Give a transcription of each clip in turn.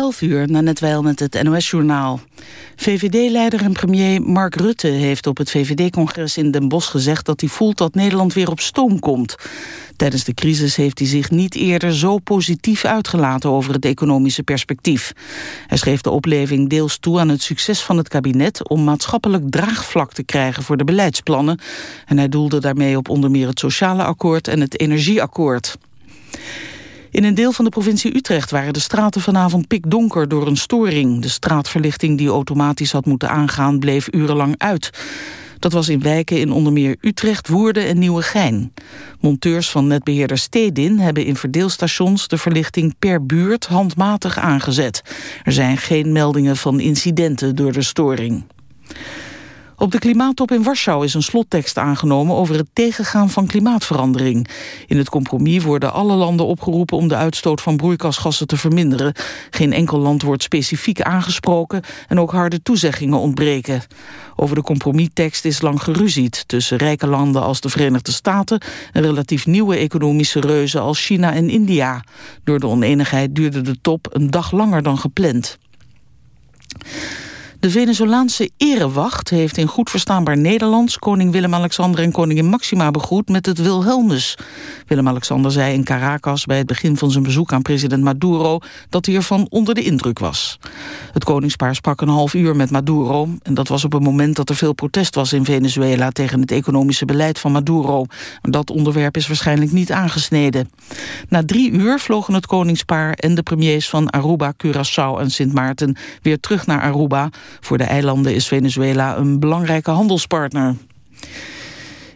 11 uur, na net wel met het NOS-journaal. VVD-leider en premier Mark Rutte heeft op het VVD-congres in Den Bosch gezegd... dat hij voelt dat Nederland weer op stoom komt. Tijdens de crisis heeft hij zich niet eerder zo positief uitgelaten... over het economische perspectief. Hij schreef de opleving deels toe aan het succes van het kabinet... om maatschappelijk draagvlak te krijgen voor de beleidsplannen. En hij doelde daarmee op onder meer het sociale akkoord en het energieakkoord. In een deel van de provincie Utrecht waren de straten vanavond pikdonker door een storing. De straatverlichting die automatisch had moeten aangaan bleef urenlang uit. Dat was in wijken in onder meer Utrecht, Woerden en Nieuwegein. Monteurs van netbeheerder Stedin hebben in verdeelstations de verlichting per buurt handmatig aangezet. Er zijn geen meldingen van incidenten door de storing. Op de klimaattop in Warschau is een slottekst aangenomen over het tegengaan van klimaatverandering. In het compromis worden alle landen opgeroepen om de uitstoot van broeikasgassen te verminderen. Geen enkel land wordt specifiek aangesproken en ook harde toezeggingen ontbreken. Over de compromistekst is lang geruzied tussen rijke landen als de Verenigde Staten en relatief nieuwe economische reuzen als China en India. Door de oneenigheid duurde de top een dag langer dan gepland. De Venezolaanse erewacht heeft in goed verstaanbaar Nederlands... koning Willem-Alexander en koningin Maxima begroet met het Wilhelmus. Willem-Alexander zei in Caracas bij het begin van zijn bezoek aan president Maduro... dat hij ervan onder de indruk was. Het koningspaar sprak een half uur met Maduro... en dat was op een moment dat er veel protest was in Venezuela... tegen het economische beleid van Maduro. Dat onderwerp is waarschijnlijk niet aangesneden. Na drie uur vlogen het koningspaar en de premiers van Aruba, Curaçao en Sint Maarten... weer terug naar Aruba voor de eilanden is Venezuela een belangrijke handelspartner.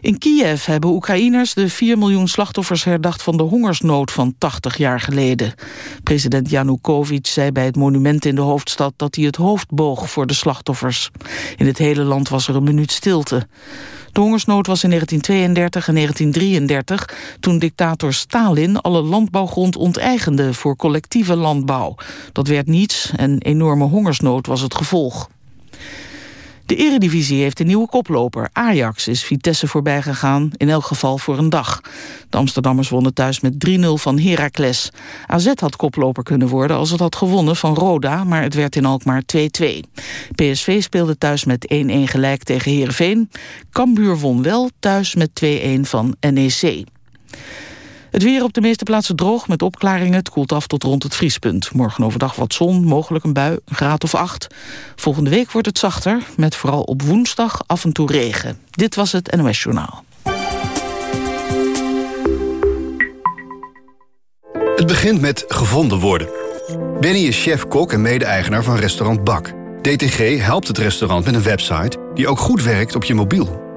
In Kiev hebben Oekraïners de 4 miljoen slachtoffers herdacht van de hongersnood van 80 jaar geleden. President Janukovic zei bij het monument in de hoofdstad dat hij het hoofd boog voor de slachtoffers. In het hele land was er een minuut stilte. De hongersnood was in 1932 en 1933 toen dictator Stalin alle landbouwgrond onteigende voor collectieve landbouw. Dat werd niets en enorme hongersnood was het gevolg. De eredivisie heeft een nieuwe koploper. Ajax is Vitesse voorbij gegaan, in elk geval voor een dag. De Amsterdammers wonnen thuis met 3-0 van Heracles. AZ had koploper kunnen worden als het had gewonnen van Roda... maar het werd in Alkmaar 2-2. PSV speelde thuis met 1-1 gelijk tegen Heerenveen. Cambuur won wel thuis met 2-1 van NEC. Het weer op de meeste plaatsen droog met opklaringen. Het koelt af tot rond het vriespunt. Morgen overdag wat zon, mogelijk een bui, een graad of acht. Volgende week wordt het zachter, met vooral op woensdag af en toe regen. Dit was het NOS Journaal. Het begint met gevonden worden. Benny is chef-kok en mede-eigenaar van restaurant Bak. DTG helpt het restaurant met een website die ook goed werkt op je mobiel.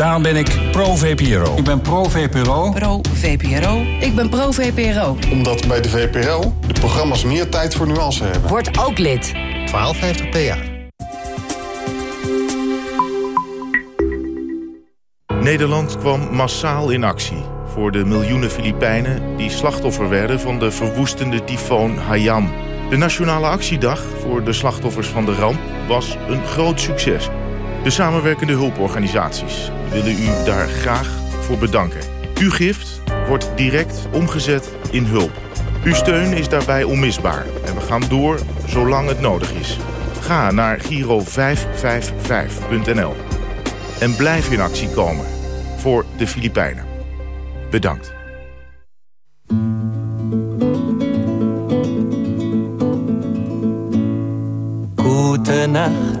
Daarom ben ik pro-VPRO. Ik ben pro-VPRO. Pro-VPRO. Ik ben pro-VPRO. Omdat bij de VPRO de programma's meer tijd voor nuance hebben. Word ook lid. 1250 PA. Nederland kwam massaal in actie voor de miljoenen Filipijnen... die slachtoffer werden van de verwoestende tyfoon Hayam. De Nationale Actiedag voor de slachtoffers van de ramp was een groot succes. De samenwerkende hulporganisaties willen u daar graag voor bedanken. Uw gift wordt direct omgezet in hulp. Uw steun is daarbij onmisbaar en we gaan door zolang het nodig is. Ga naar giro555.nl en blijf in actie komen voor de Filipijnen. Bedankt. Gute Nacht.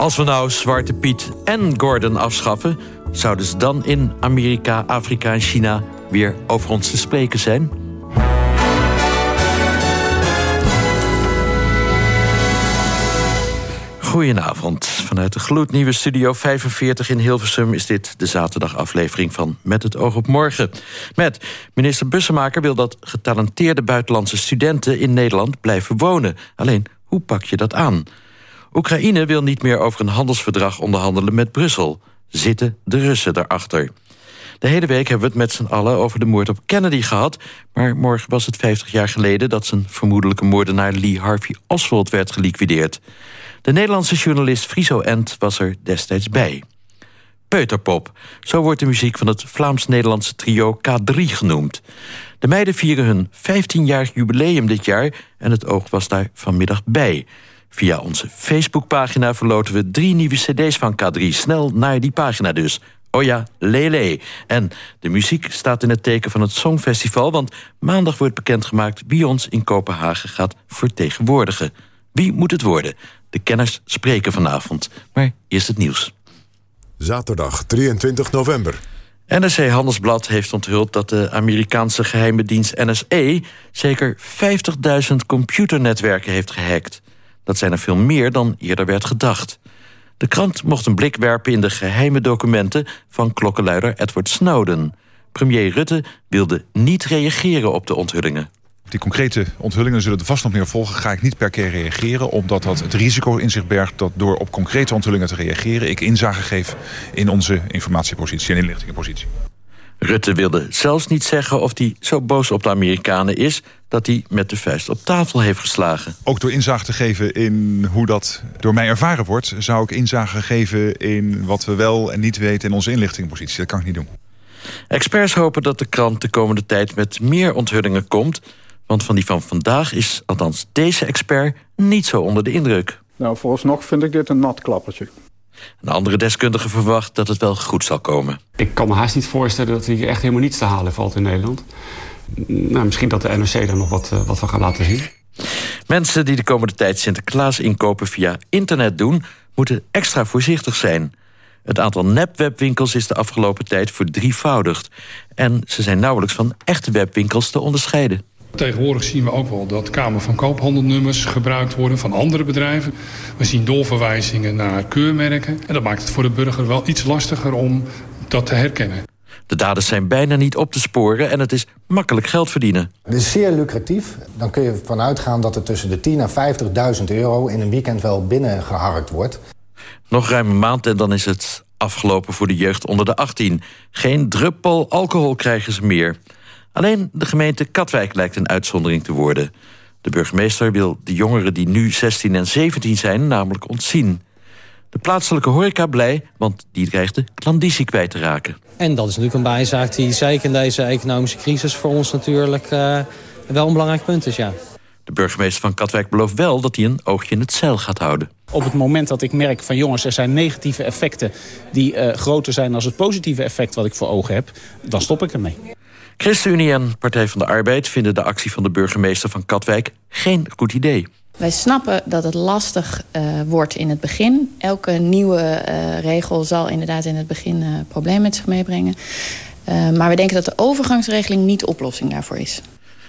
Als we nou Zwarte Piet en Gordon afschaffen... zouden ze dan in Amerika, Afrika en China weer over ons te spreken zijn? Goedenavond. Vanuit de gloednieuwe Studio 45 in Hilversum... is dit de zaterdagaflevering van Met het oog op morgen. Met minister Bussemaker wil dat getalenteerde buitenlandse studenten... in Nederland blijven wonen. Alleen, hoe pak je dat aan? Oekraïne wil niet meer over een handelsverdrag onderhandelen met Brussel. Zitten de Russen daarachter? De hele week hebben we het met z'n allen over de moord op Kennedy gehad... maar morgen was het 50 jaar geleden dat zijn vermoedelijke moordenaar Lee Harvey Oswald werd geliquideerd. De Nederlandse journalist Friso End was er destijds bij. Peuterpop, zo wordt de muziek van het Vlaams-Nederlandse trio K3 genoemd. De meiden vieren hun 15-jarig jubileum dit jaar... en het oog was daar vanmiddag bij. Via onze Facebookpagina verloten we drie nieuwe cd's van K3. Snel naar die pagina dus. Oh ja, lele. En de muziek staat in het teken van het Songfestival... want maandag wordt bekendgemaakt wie ons in Kopenhagen gaat vertegenwoordigen. Wie moet het worden? De kenners spreken vanavond. Maar eerst het nieuws. Zaterdag 23 november. NRC Handelsblad heeft onthuld dat de Amerikaanse geheime dienst NSE... zeker 50.000 computernetwerken heeft gehackt. Dat zijn er veel meer dan eerder werd gedacht. De krant mocht een blik werpen in de geheime documenten... van klokkenluider Edward Snowden. Premier Rutte wilde niet reageren op de onthullingen. Die concrete onthullingen zullen er vast nog meer volgen. Ga ik niet per keer reageren, omdat dat het risico in zich bergt... dat door op concrete onthullingen te reageren... ik inzage geef in onze informatiepositie en inlichtingenpositie. Rutte wilde zelfs niet zeggen of hij zo boos op de Amerikanen is... dat hij met de vuist op tafel heeft geslagen. Ook door inzage te geven in hoe dat door mij ervaren wordt... zou ik inzage geven in wat we wel en niet weten in onze inlichtingenpositie. Dat kan ik niet doen. Experts hopen dat de krant de komende tijd met meer onthullingen komt... want van die van vandaag is althans deze expert niet zo onder de indruk. Nou, vooralsnog vind ik dit een nat klappertje. Een andere deskundige verwacht dat het wel goed zal komen. Ik kan me haast niet voorstellen dat hier echt helemaal niets te halen valt in Nederland. Nou, misschien dat de NRC daar nog wat, uh, wat van gaat laten zien. Mensen die de komende tijd Sinterklaas inkopen via internet doen... moeten extra voorzichtig zijn. Het aantal nepwebwinkels is de afgelopen tijd verdrievoudigd. En ze zijn nauwelijks van echte webwinkels te onderscheiden. Tegenwoordig zien we ook wel dat Kamer van Koophandelnummers gebruikt worden van andere bedrijven. We zien doorverwijzingen naar keurmerken. En dat maakt het voor de burger wel iets lastiger om dat te herkennen. De daders zijn bijna niet op te sporen en het is makkelijk geld verdienen. Het is zeer lucratief. Dan kun je ervan uitgaan dat er tussen de 10.000 en 50.000 euro... in een weekend wel binnengeharkt wordt. Nog ruim een maand en dan is het afgelopen voor de jeugd onder de 18. Geen druppel alcohol krijgen ze meer. Alleen de gemeente Katwijk lijkt een uitzondering te worden. De burgemeester wil de jongeren die nu 16 en 17 zijn namelijk ontzien. De plaatselijke horeca blij, want die dreigt de klandizie kwijt te raken. En dat is natuurlijk een bijzaak die zeker in deze economische crisis... voor ons natuurlijk uh, wel een belangrijk punt is, ja. De burgemeester van Katwijk belooft wel dat hij een oogje in het zeil gaat houden. Op het moment dat ik merk van jongens, er zijn negatieve effecten... die uh, groter zijn dan het positieve effect wat ik voor ogen heb... dan stop ik ermee. ChristenUnie en Partij van de Arbeid vinden de actie van de burgemeester van Katwijk geen goed idee. Wij snappen dat het lastig uh, wordt in het begin. Elke nieuwe uh, regel zal inderdaad in het begin uh, problemen met zich meebrengen. maar we denken dat de overgangsregeling niet de oplossing daarvoor is.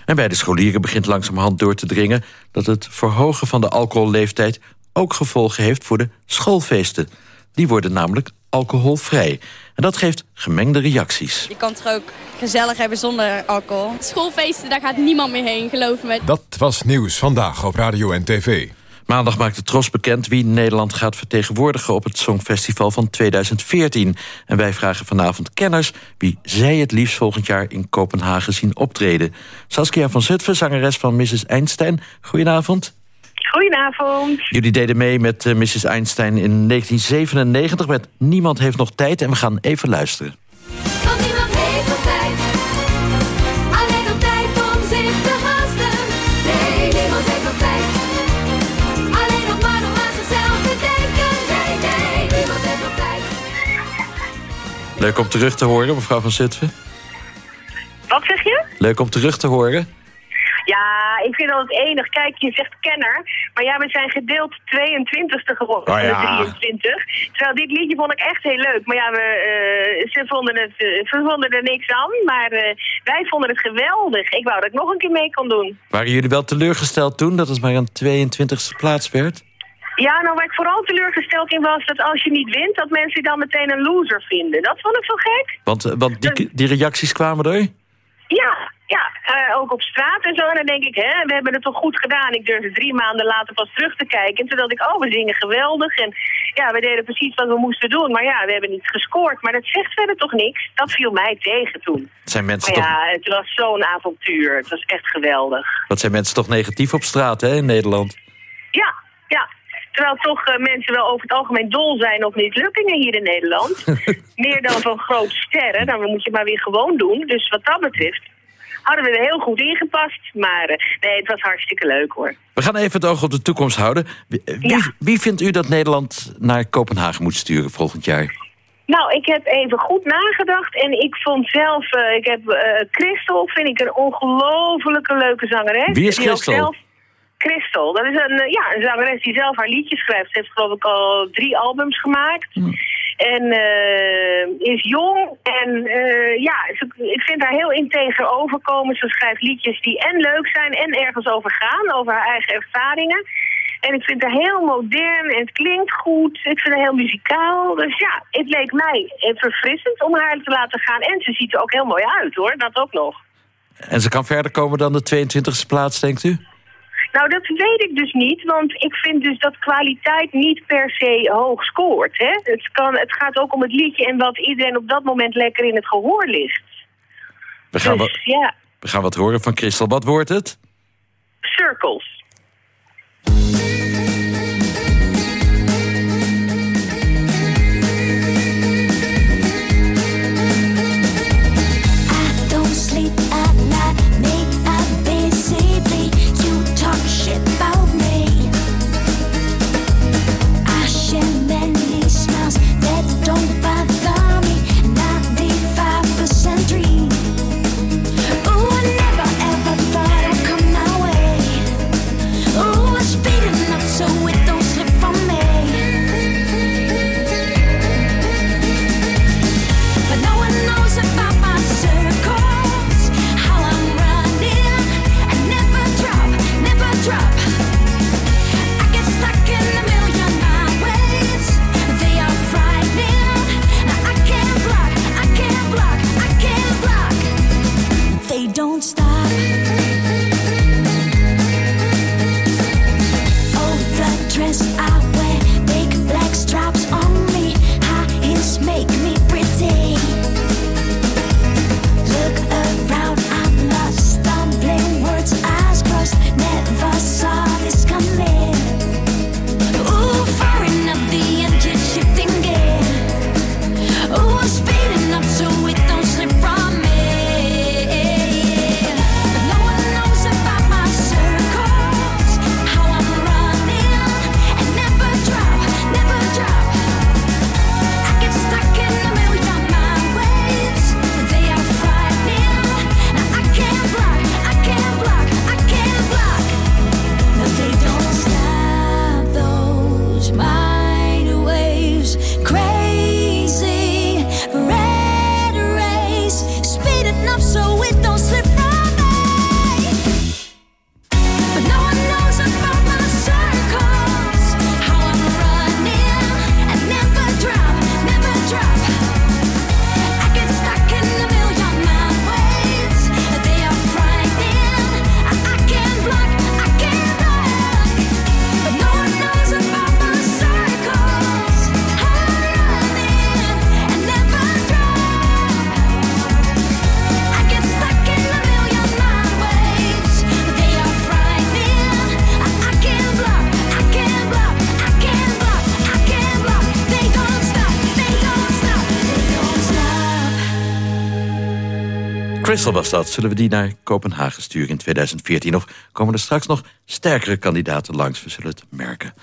En bij de scholieren begint langzamerhand door te dringen... dat het verhogen van de alcoholleeftijd ook gevolgen heeft voor de schoolfeesten. Die worden namelijk alcoholvrij. En dat geeft gemengde reacties. Je kan het ook gezellig hebben zonder alcohol. Schoolfeesten, daar gaat niemand meer heen, geloof me. Dat was Nieuws Vandaag op Radio en TV. Maandag maakt de Tros bekend wie Nederland gaat vertegenwoordigen... op het Songfestival van 2014. En wij vragen vanavond kenners wie zij het liefst volgend jaar in Kopenhagen zien optreden. Saskia van Zutphen, zangeres van Mrs. Einstein. Goedenavond. Goedenavond. Jullie deden mee met uh, Mrs. Einstein in 1997 met Niemand heeft nog tijd. En we gaan even luisteren. Want niemand heeft nog tijd. Alleen nog tijd om zich te haasten. Nee, niemand heeft nog tijd. Alleen nog maar om aan zichzelf te denken. Nee, nee, niemand heeft nog tijd. Leuk om terug te horen, mevrouw van Zutphen. Wat zeg je? Leuk om terug te horen. Ja, ik vind dat het enig. Kijk, je zegt kenner, maar ja, we zijn gedeeld 22ste geworden. Oh ja. 23. Terwijl dit liedje vond ik echt heel leuk. Maar ja, we, eh, ze, vonden het, eh, ze vonden er niks aan, maar eh, wij vonden het geweldig. Ik wou dat ik nog een keer mee kon doen. Waren jullie wel teleurgesteld toen dat het maar een 22e plaats werd? Ja, nou waar ik vooral teleurgesteld in was dat als je niet wint, dat mensen je dan meteen een loser vinden. Dat vond ik zo gek. Want, want die, die reacties kwamen er? Ja, ja, eh, ook op straat en zo. En dan denk ik, hè, we hebben het toch goed gedaan. Ik durfde drie maanden later pas terug te kijken. En toen dacht ik, oh, we zingen geweldig. En ja, we deden precies wat we moesten doen. Maar ja, we hebben niet gescoord. Maar dat zegt verder toch niks? Dat viel mij tegen toen. Zijn mensen Maar toch, ja, het was zo'n avontuur. Het was echt geweldig. wat zijn mensen toch negatief op straat hè, in Nederland? Ja, ja. Terwijl toch eh, mensen wel over het algemeen dol zijn op mislukkingen hier in Nederland. Meer dan van grote sterren. Dan moet je maar weer gewoon doen. Dus wat dat betreft hadden we er heel goed ingepast. Maar eh, nee, het was hartstikke leuk hoor. We gaan even het oog op de toekomst houden. Wie, eh, wie, vindt u dat Nederland naar Kopenhagen moet sturen volgend jaar? Nou, ik heb even goed nagedacht en ik vond zelf, eh, ik heb eh Christel, vind ik een ongelofelijke leuke zangeres. Wie is Die Christel? zelf- Christel, dat is een, ja, een zangeres die zelf haar liedjes schrijft. Ze heeft geloof ik al drie albums gemaakt. En eh, is jong en haar heel integer overkomen. Ze schrijft liedjes die en leuk zijn en ergens over gaan, over haar eigen ervaringen. En ik vind haar heel modern en het klinkt goed. Ik vind haar heel muzikaal. Dus ja, het leek mij eh, verfrissend om haar te laten gaan. En ze ziet er ook heel mooi uit hoor, dat ook nog. En ze kan verder komen dan de 22e plaats, denkt u? Nou, dat weet ik dus niet, want ik vind dus dat kwaliteit niet per se hoog scoort. Hè? Het, kan, het gaat ook om het liedje en wat iedereen op dat moment lekker in het gehoor ligt. We gaan, Dus, wat, ja, we gaan wat horen van Christel. Wat wordt het? circles. Was dat. Zullen we die naar Kopenhagen sturen in 2014? Of komen er straks nog sterkere kandidaten langs? We zullen het merken.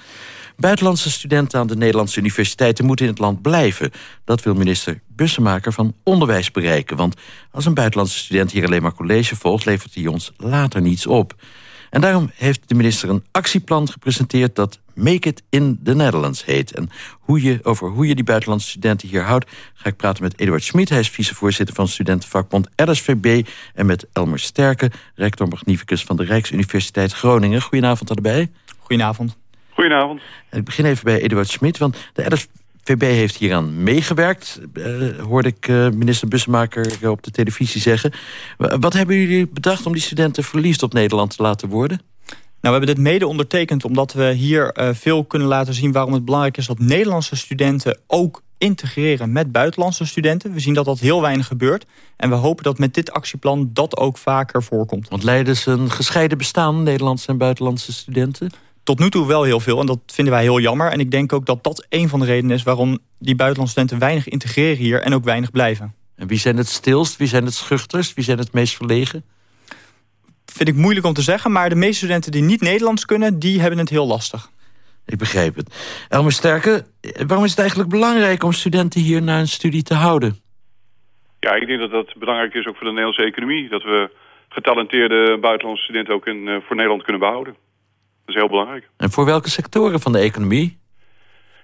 Buitenlandse studenten aan de Nederlandse universiteiten moeten in het land blijven. Dat wil minister Bussemaker van Onderwijs bereiken. Want als een buitenlandse student hier alleen maar college volgt... levert hij ons later niets op. En daarom heeft de minister een actieplan gepresenteerd... dat Make It in the Netherlands heet. En hoe je, over hoe je die buitenlandse studenten hier houdt... ga ik praten met Eduard Schmid. Hij is vicevoorzitter van studentenvakbond RSVB... en met Elmer Sterke, rector magnificus van de Rijksuniversiteit Groningen. Goedenavond allebei. Goedenavond. Goedenavond. En ik begin even bij Eduard Schmid, want de RSVB heeft hieraan meegewerkt... eh, hoorde ik eh, minister Bussemaker op de televisie zeggen. Wa- Wat hebben jullie bedacht om die studenten verliefd op Nederland te laten worden? Nou, we hebben dit mede ondertekend omdat we hier eh, veel kunnen laten zien... waarom het belangrijk is dat Nederlandse studenten ook integreren met buitenlandse studenten. We zien dat dat heel weinig gebeurt. En we hopen dat met dit actieplan dat ook vaker voorkomt. Want leiden ze een gescheiden bestaan, Nederlandse en buitenlandse studenten? Tot nu toe wel heel veel en dat vinden wij heel jammer. En ik denk ook dat dat een van de redenen is... waarom die buitenlandse studenten weinig integreren hier en ook weinig blijven. En wie zijn het stilst, wie zijn het schuchterst, wie zijn het meest verlegen? Vind ik moeilijk om te zeggen, maar de meeste studenten die niet Nederlands kunnen... die hebben het heel lastig. Ik begreep het. Elmer Sterke, waarom is het eigenlijk belangrijk om studenten hier na een studie te houden? Ja, ik denk dat dat belangrijk is ook voor de Nederlandse economie. Dat we getalenteerde buitenlandse studenten ook in, eh, voor Nederland kunnen behouden. Dat is heel belangrijk. En voor welke sectoren van de economie?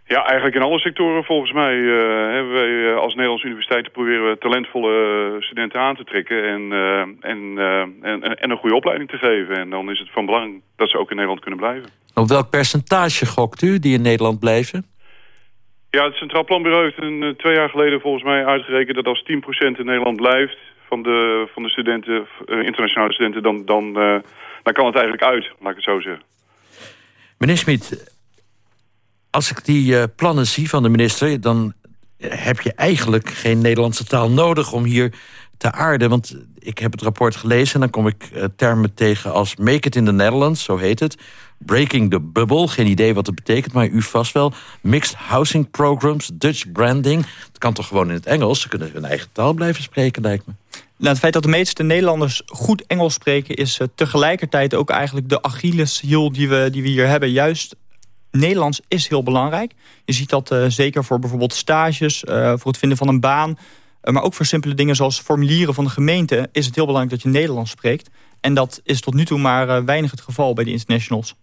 Ja, eigenlijk in alle sectoren volgens mij. eh, hebben wij eh, als Nederlandse universiteiten proberen we talentvolle eh, studenten aan te trekken. En, en, en, en- en een goede opleiding te geven. En dan is het van belang dat ze ook in Nederland kunnen blijven. Op welk percentage gokt u die in Nederland blijven? Ja, het Centraal Planbureau heeft een, twee jaar geleden volgens mij uitgerekend dat als 10% in Nederland blijft van de, van de studenten, internationale studenten, dan, dan, dan kan het eigenlijk uit, laat ik het zo zeggen. Meneer Smit, als ik die eh, plannen zie van de minister... dan heb je eigenlijk geen Nederlandse taal nodig om hier te aarden. Want ik heb het rapport gelezen en dan kom ik eh, termen tegen als... Make it in the Netherlands, zo heet het. Breaking the bubble, geen idee wat het betekent, maar u vast wel. Mixed housing programs, Dutch branding. Het kan toch gewoon in het Engels? Ze kunnen hun eigen taal blijven spreken, lijkt me. Nou, het feit dat de meeste Nederlanders goed Engels spreken... is eh, tegelijkertijd ook eigenlijk de Achilleshiel die we, die we hier hebben. Juist Nederlands is heel belangrijk. Je ziet dat eh, zeker voor bijvoorbeeld stages, voor het vinden van een baan... eh, maar ook voor simpele dingen zoals formulieren van de gemeente... is het heel belangrijk dat je Nederlands spreekt. En dat is tot nu toe maar eh, weinig het geval bij de internationals.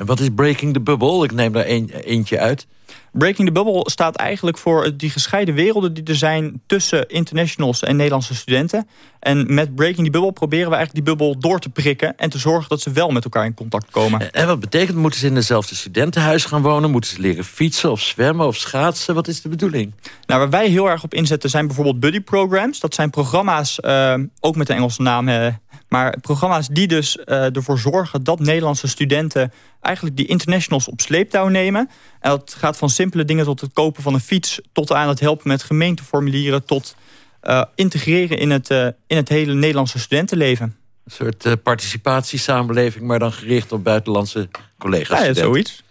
En wat is breaking the bubble? Ik neem daar een, eentje uit. Breaking the Bubble staat eigenlijk voor die gescheiden werelden die er zijn tussen internationals en Nederlandse studenten. En met Breaking the Bubble proberen we eigenlijk die bubbel door te prikken en te zorgen dat ze wel met elkaar in contact komen. En wat betekent, moeten ze in dezelfde studentenhuis gaan wonen? Moeten ze leren fietsen of zwemmen of schaatsen? Wat is de bedoeling? Nou, waar wij heel erg op inzetten zijn bijvoorbeeld buddy programs. Dat zijn programma's, eh, ook met een Engelse naam, eh, maar programma's die dus eh, ervoor zorgen dat Nederlandse studenten eigenlijk die internationals op sleeptouw nemen. En dat gaat van simpele dingen tot het kopen van een fiets... tot aan het helpen met gemeenteformulieren... tot eh, integreren in het, eh, in het hele Nederlandse studentenleven. Een soort participatiesamenleving, maar dan gericht op buitenlandse collega's. Ja, zoiets.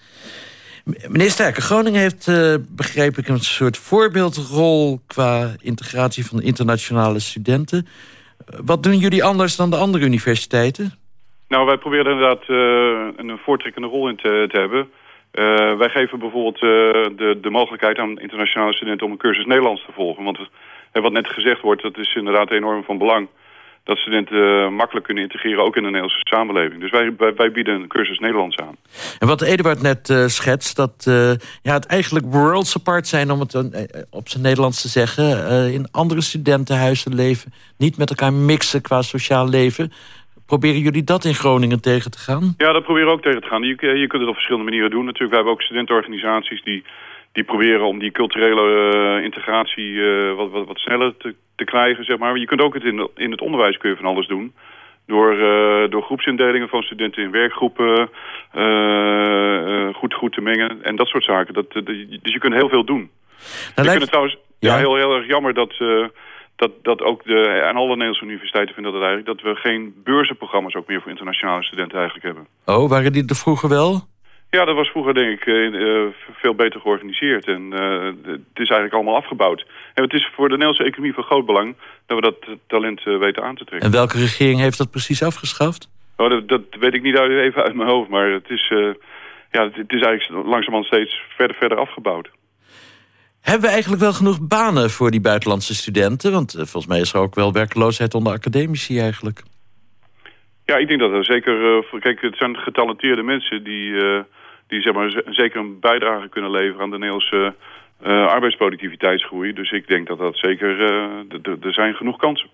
Meneer Sterke, Groningen heeft, eh, begreep ik, een soort voorbeeldrol... qua integratie van internationale studenten. Wat doen jullie anders dan de andere universiteiten? Nou, wij proberen inderdaad eh, een voortrekkende rol in te, te hebben. Eh, wij geven bijvoorbeeld eh, de, de mogelijkheid aan internationale studenten om een cursus Nederlands te volgen. Want wat net gezegd wordt, dat is inderdaad enorm van belang. Dat studenten eh, makkelijk kunnen integreren, ook in de Nederlandse samenleving. Dus wij, wij, wij bieden een cursus Nederlands aan. En wat Eduard net eh, schetst, dat eh, ja, het eigenlijk worlds apart zijn... om het op zijn Nederlands te zeggen. in andere studentenhuizen leven, niet met elkaar mixen qua sociaal leven. Proberen jullie dat in Groningen tegen te gaan? Ja, dat proberen we ook tegen te gaan. Je, je kunt het op verschillende manieren doen. Natuurlijk, we hebben ook studentenorganisaties die, die proberen om die culturele eh, integratie eh, wat, wat, wat sneller te, te krijgen, zeg maar. Je kunt ook het in, in het onderwijs kun je van alles doen. Door, eh, door groepsindelingen van studenten in werkgroepen goed, goed te mengen en dat soort zaken. Dat, dus je kunt heel veel doen. we lijkt- kunnen trouwens, ja, Ja. heel, heel erg jammer dat, dat, dat ook de, en alle Nederlandse universiteiten vinden dat eigenlijk, dat we geen beurzenprogramma's ook meer voor internationale studenten eigenlijk hebben. Oh, waren die er vroeger wel? Ja, dat was vroeger denk ik eh, eh, veel beter georganiseerd. En eh, het is eigenlijk allemaal afgebouwd. En het is voor de Nederlandse economie van groot belang dat we dat talent weten aan te trekken. En welke regering heeft dat precies afgeschaft? Oh, dat, dat weet ik niet even uit mijn hoofd, maar het is, ja, het, het is eigenlijk langzamerhand steeds verder, verder afgebouwd. Hebben we eigenlijk wel genoeg banen voor die buitenlandse studenten? Want volgens mij is er ook wel werkloosheid onder academici eigenlijk. Ja, ik denk dat er zeker... kijk, het zijn getalenteerde mensen die, die zeg maar, zeker een bijdrage kunnen leveren aan de Nederlandse eh, arbeidsproductiviteitsgroei. Dus ik denk dat dat zeker... eh, er zijn genoeg kansen.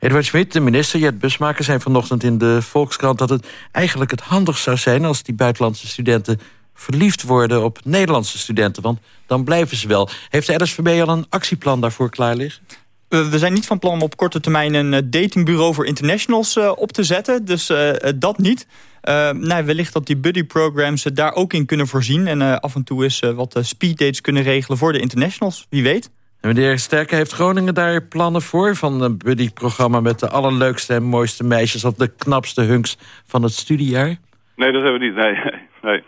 Edward Schmid, de minister, Jet Busmaker... zei vanochtend in de Volkskrant dat het eigenlijk het handigst zou zijn... als die buitenlandse studenten verliefd worden op Nederlandse studenten. Want dan blijven ze wel. Heeft de NSVB al een actieplan daarvoor klaar liggen? Eh, we zijn niet van plan om op korte termijn een eh, datingbureau voor internationals op te zetten. Dus dat niet. Eh nou, wellicht dat die buddy programs het daar ook in kunnen voorzien. En eh, af en toe eens eh, wat eh, speeddates kunnen regelen voor de internationals. Wie weet. En meneer Sterke, heeft Groningen daar plannen voor? Van een buddy-programma met de allerleukste en mooiste meisjes... of de knapste hunks van het studiejaar? Nee, dat hebben we niet. Nee, nee.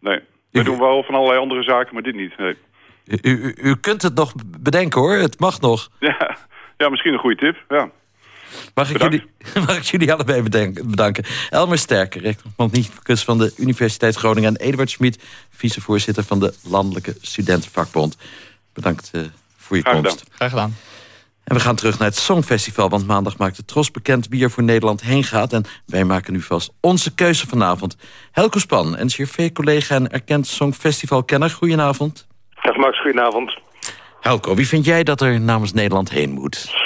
nee. We doen wel van allerlei andere zaken, maar dit niet. Nee. U, u, u kunt het nog bedenken hoor, het mag nog. Ja, ja, misschien een goede tip. Ja. Mag ik, jullie, mag ik jullie allebei bedenken, bedanken. Elmer Sterker, rechtsmagnicus van de Universiteit Groningen... en Eduard Schmid, vicevoorzitter van de Landelijke Studentenvakbond. Bedankt eh, voor je Graag komst. Graag gedaan. En we gaan terug naar het Songfestival, want maandag maakt de Tros bekend wie er voor Nederland heen gaat. En wij maken nu vast onze keuze vanavond. Helco Span, NCRV-collega en erkend Songfestivalkenner. Goedenavond. Dag Max, goedenavond. Helco, wie vind jij dat er namens Nederland heen moet?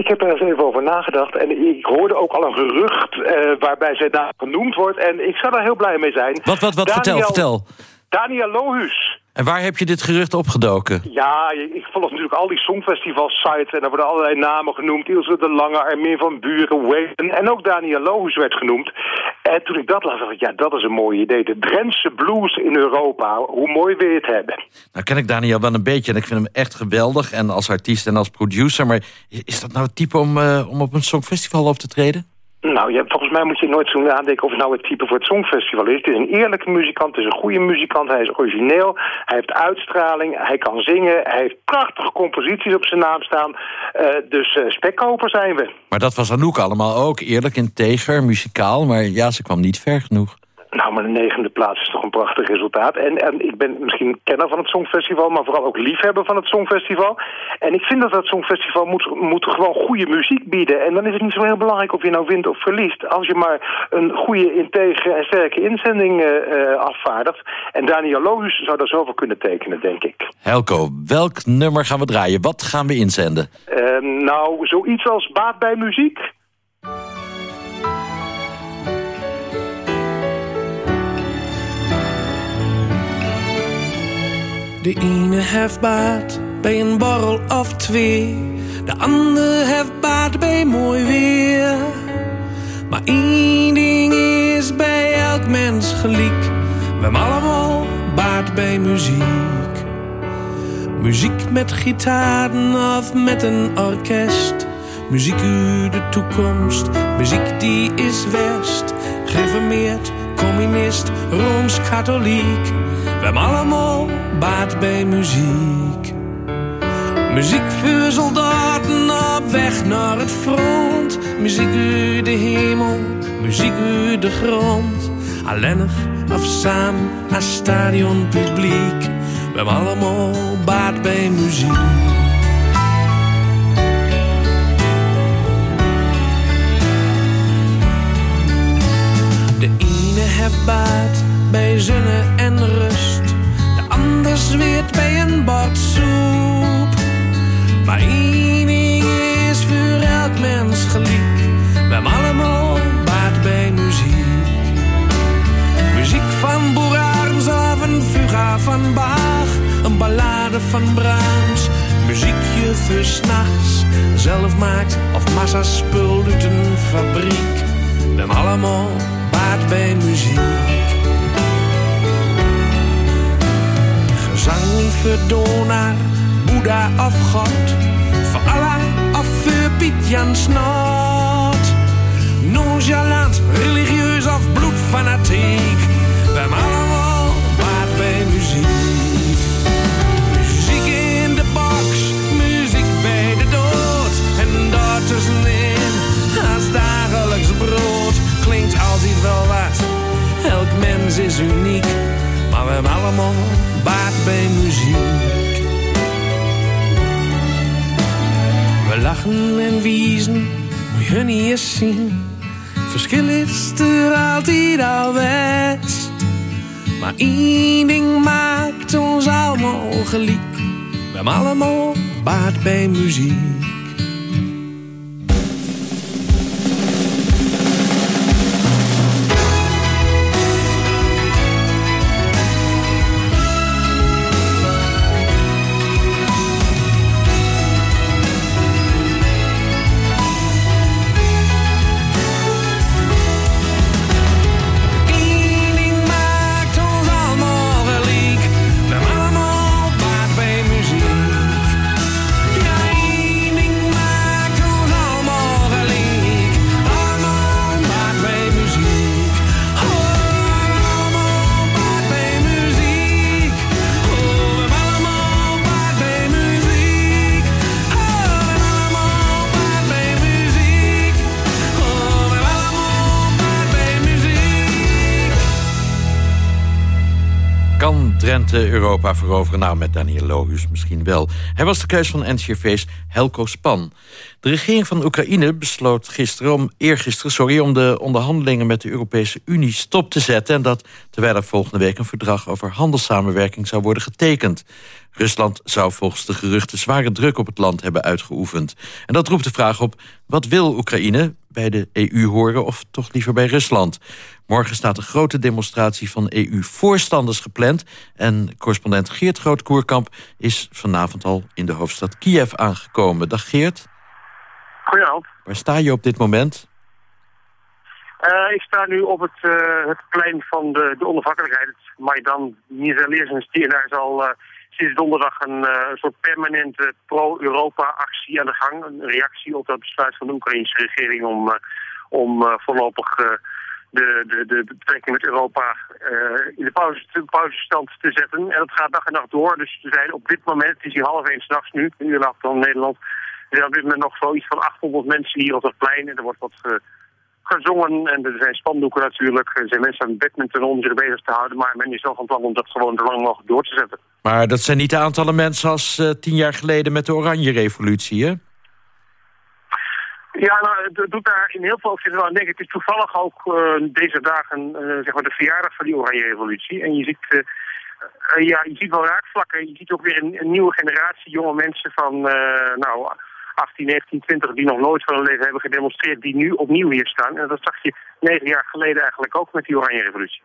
Ik heb er eens even over nagedacht en ik hoorde ook al een gerucht eh, waarbij zij daar genoemd wordt. En ik zou daar heel blij mee zijn. Wat, wat, wat? Vertel, vertel. Daniel Lohus. En waar heb je dit gerucht opgedoken? Ja, ik volg natuurlijk al die songfestival-sites en daar worden allerlei namen genoemd. Ilse de Lange, Armin van Buren, Wayne en ook Daniel Lohus werd genoemd. En toen ik dat las, dacht ik, ja, dat is een mooi idee. De Drentse blues in Europa, hoe mooi wil je het hebben? Nou ken ik Daniel wel een beetje en ik vind hem echt geweldig. En als artiest en als producer. Maar is dat nou het type om, eh, om op een songfestival op te treden? Nou, volgens mij moet je nooit zo nadenken of het nou het type voor het Songfestival is. Het is een eerlijke muzikant, het is een goede muzikant, hij is origineel, hij heeft uitstraling, hij kan zingen, hij heeft prachtige composities op zijn naam staan. Eh, dus eh spekkoper zijn we. Maar dat was Anouk allemaal ook. Eerlijk, integer, muzikaal. Maar ja, ze kwam niet ver genoeg. Nou, maar de negende plaats is toch een prachtig resultaat. En, en ik ben misschien kenner van het Songfestival, maar vooral ook liefhebber van het Songfestival. En ik vind dat het Songfestival moet, moet gewoon goede muziek bieden. En dan is het niet zo heel belangrijk of je nou wint of verliest. Als je maar een goede, integere en sterke inzending eh, afvaardigt. En Daniel Lohus zou daar zoveel kunnen tekenen, denk ik. Helco, welk nummer gaan we draaien? Wat gaan we inzenden? Eh, nou, zoiets als baat bij muziek. De ene heeft baat bij een borrel of twee. De ander heeft baat bij mooi weer. Maar één ding is bij elk mens gelijk. We hebben allemaal baat bij muziek. Muziek met gitaren of met een orkest. Muziek uit de toekomst, muziek die is west. Gereformeerd, communist, rooms-katholiek. We hebben allemaal baat bij muziek. Muziek voor soldaten op weg naar het front. Muziek uit de hemel, muziek uit de grond. Alleenig of samen naar stadionpubliek. We hebben allemaal baat bij muziek. De ene heeft baat bij zonne en rust. Zweert bij een bord soep. Maar één is voor elk mens gelijk. We hebben allemaal baat bij muziek. Muziek van Boer Arends of een fuga van Bach. Een ballade van Brahms. Muziekje voor s'nachts. Zelf maakt of massa spul uit een fabriek. We hebben allemaal baat bij muziek. Gezang voor Donar, Boeddha of God. Voor Allah of voor Piet. Nonchalant, religieus of Hebben allemaal bij muziek. Europa veroveren? Nou, met Daniel Logus misschien wel. Hij was de keus van NCRV's Helco Span. De regering van Oekraïne besloot gisteren om, eergisteren sorry, om de onderhandelingen met de Europese Unie stop te zetten. En dat terwijl er volgende week een verdrag over handelssamenwerking zou worden getekend. Rusland zou volgens de geruchten zware druk op het land hebben uitgeoefend. En dat roept de vraag op: wat wil Oekraïne? Bij de EU horen of toch liever bij Rusland? Morgen staat een grote demonstratie van EU-voorstanders gepland. En correspondent Geert Groot-Koerkamp is vanavond al in de hoofdstad Kiev aangekomen. Dag Geert. Goedenavond. Waar sta je op dit moment? Eh, ik sta nu op het, eh, het plein van de, de onafhankelijkheid, het Maidan Nizalezhensky. En daar is al eh, sinds donderdag een eh, soort permanente pro-Europa-actie aan de gang. Een reactie op dat besluit van de Oekraïnse regering om, eh, om eh, voorlopig de, de, de, betrekking met Europa in de pauze, pauzestand te zetten. En dat gaat dag en nacht door. Dus er zijn op dit moment, het is hier half één s'nachts nu, een uur later dan Nederland, er zijn op dit moment nog zoiets van 800 mensen hier op het plein. En er wordt wat... gezongen en er zijn spandoeken natuurlijk. Er zijn mensen aan het badminton om zich bezig te houden. Maar men is wel van plan om dat gewoon zo lang mogelijk door te zetten. Maar dat zijn niet de aantallen mensen als eh, tien jaar geleden met de Oranje Revolutie, hè? Ja, nou, het doet daar in heel veel opzichten wel aan denken. Het is toevallig ook eh, deze dagen eh, zeg maar de verjaardag van die Oranje Revolutie. En je ziet, ja, je ziet wel raakvlakken. Je ziet ook weer een, een nieuwe generatie jonge mensen van nou, 18, 19, 20... die nog nooit van hun leven hebben gedemonstreerd... die nu opnieuw hier staan. En dat zag je negen jaar geleden eigenlijk ook met die Oranje Revolutie.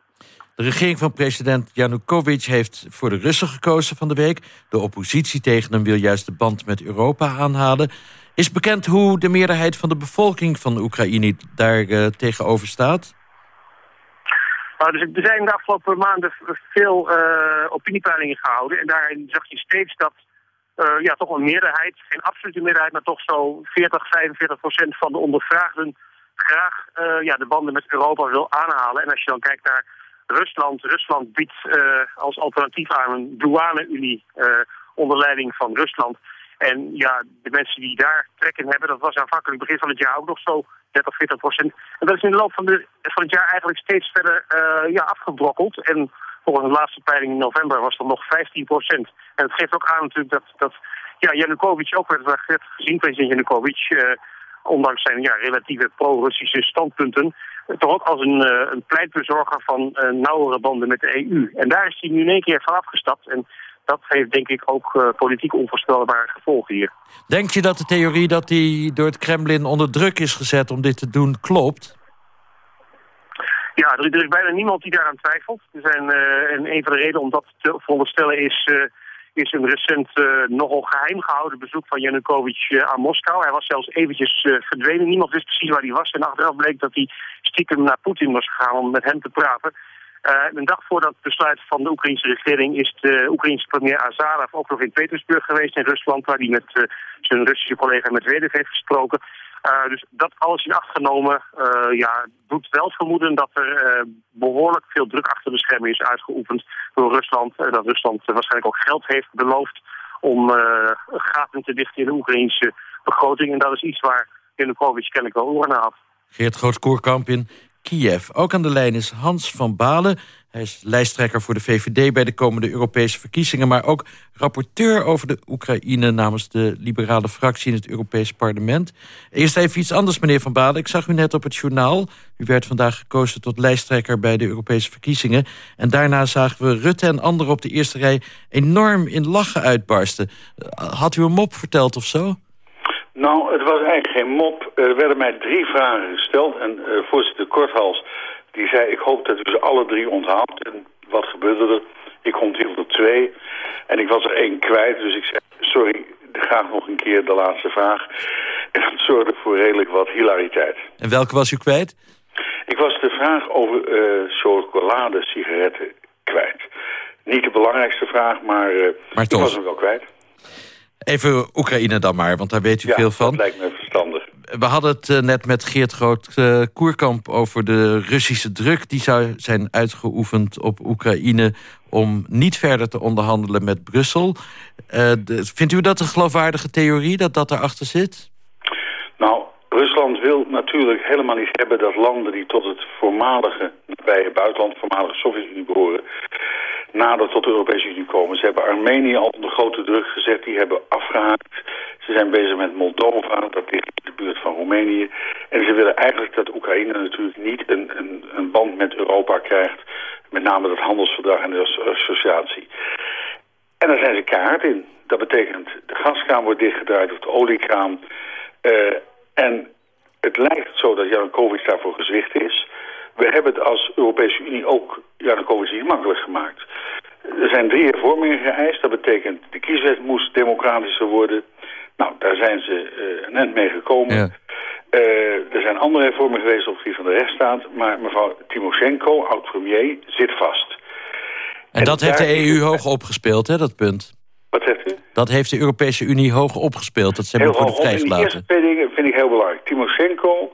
De regering van president Yanukovych heeft voor de Russen gekozen van de week. De oppositie tegen hem wil juist de band met Europa aanhalen. Is bekend hoe de meerderheid van de bevolking van Oekraïne daar eh, tegenover staat? Nou, dus er zijn de afgelopen maanden veel eh, opiniepeilingen gehouden. En daarin zag je steeds dat eh, ja, toch een meerderheid, geen absolute meerderheid, maar toch zo 40, 45 procent van de ondervraagden graag eh, ja, de banden met Europa wil aanhalen. En als je dan kijkt naar Rusland, Rusland biedt eh, als alternatief aan een douane-unie onder leiding van Rusland. En ja, de mensen die daar trek in hebben, dat was aanvankelijk begin van het jaar ook nog zo 30, 40 procent. En dat is in de loop van, de, van het jaar eigenlijk steeds verder ja, afgebrokkeld. En volgens de laatste peiling in november was dat nog 15 procent. En het geeft ook aan natuurlijk dat, dat ja, Yanukovych ook werd, gezien, president Yanukovych, eh, ondanks zijn ja, relatieve pro-Russische standpunten, eh, toch ook als een, eh, een pleitbezorger van nauwere banden met de EU. En daar is hij nu in één keer van afgestapt. En dat heeft denk ik ook politiek onvoorspelbare gevolgen hier. Denk je dat de theorie dat hij door het Kremlin onder druk is gezet om dit te doen klopt? Ja, er, is bijna niemand die daaraan twijfelt. Er zijn, eh, en een van de redenen om dat te veronderstellen is, eh, is een recent eh, nogal geheim gehouden bezoek van Yanukovych aan Moskou. Hij was zelfs eventjes verdwenen. Niemand wist precies waar hij was. En achteraf bleek dat hij stiekem naar Poetin was gegaan om met hem te praten. Een dag voor dat besluit van de Oekraïnse regering is de Oekraïnse premier Azarov ook nog in Petersburg geweest in Rusland, waar hij met zijn Russische collega Medvedev heeft gesproken. Eh, dus dat alles in acht genomen, eh, ja, doet wel vermoeden dat er eh, behoorlijk veel druk achter de schermen is uitgeoefend door Rusland. En dat Rusland waarschijnlijk ook geld heeft beloofd om gaten te dichten in de Oekraïnse begroting. En dat is iets waar Yanukovych kennelijk wel oren had. Geert Groot-Koerkamp in Kiev. Ook aan de lijn is Hans van Balen. Hij is lijsttrekker voor de VVD bij de komende Europese verkiezingen... maar ook rapporteur over de Oekraïne namens de liberale fractie in het Europees Parlement. Eerst even iets anders, meneer Van Balen. Ik zag u net op het journaal. U werd vandaag gekozen tot lijsttrekker bij de Europese verkiezingen. En daarna zagen we Rutte en anderen op de eerste rij enorm in lachen uitbarsten. Had u een mop verteld of zo? Nou, het was eigenlijk geen mop. Er werden mij drie vragen gesteld. En eh, voorzitter Korthals die zei... ik hoop dat u ze alle drie onthoudt. En wat gebeurde er? Ik onthield er twee. En ik was er één kwijt. Dus ik zei, sorry, graag nog een keer de laatste vraag. En dat zorgde voor redelijk wat hilariteit. En welke was u kwijt? Ik was de vraag over eh chocolade sigaretten kwijt. Niet de belangrijkste vraag, maar, eh, Maar ik was hem wel kwijt. Even Oekraïne dan maar, want daar weet u ja, veel van. dat lijkt me verstandig. We hadden het eh, net met Geert Groot-Koerkamp over de Russische druk... die zou zijn uitgeoefend op Oekraïne om niet verder te onderhandelen met Brussel. Eh, de- vindt u dat een geloofwaardige theorie, dat dat erachter zit? Nou, Rusland wil natuurlijk helemaal niet hebben dat landen die tot het voormalige nabije buitenland, voormalige Sovjet-Unie behoren, nader tot de Europese Unie komen. Ze hebben Armenië al onder grote druk gezet, die hebben afgehaakt. Ze zijn bezig met Moldova, dat ligt in de buurt van Roemenië. En ze willen eigenlijk dat Oekraïne natuurlijk niet een, een, een band met Europa krijgt, met name dat handelsverdrag en de as- associatie. En daar zijn ze kaart in. Dat betekent de gaskraan wordt dichtgedraaid of de oliekraan. Eh, en het lijkt zo dat Janukovic daarvoor gezwicht is. We hebben het als Europese Unie ook Janukovic niet makkelijk gemaakt. Er zijn drie hervormingen geëist. Dat betekent de kieswet moest democratischer worden. Nou, daar zijn ze eh, net mee gekomen. Eh, er zijn andere hervormingen geweest op het gebied van de rechtsstaat. Maar mevrouw Timoshenko, oud-premier, zit vast. En, dat heeft de EU hoog opgespeeld, hè, dat punt. Wat zegt u? Dat heeft de Europese Unie hoog opgespeeld, dat ze hebben Heel hem gewoon hoog. En die vrijgelaten. eerste twee dingen vind ik heel belangrijk. Timoshenko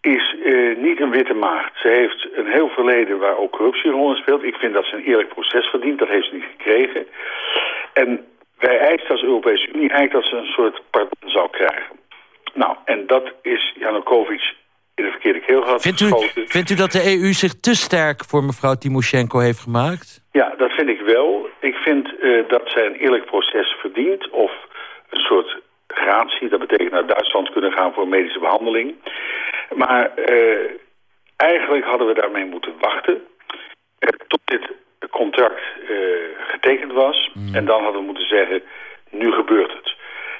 is eh, niet een witte maagd. Ze heeft een heel verleden waar ook corruptie een rol in speelt. Ik vind dat ze een eerlijk proces verdient. Dat heeft ze niet gekregen. En wij eisen als Europese Unie eigenlijk dat ze een soort pardon zou krijgen. Nou, en dat is Janukovic in de verkeerde keel gehad Vindt u, vindt u dat de EU zich te sterk voor mevrouw Timoshenko heeft gemaakt? Ja, dat vind ik wel. Ik vind eh, dat zij een eerlijk proces verdient of een soort gratie. Dat betekent naar Duitsland kunnen gaan voor medische behandeling. Maar eh, eigenlijk hadden we daarmee moeten wachten eh, tot dit contract eh, getekend was. En dan hadden we moeten zeggen, nu gebeurt het.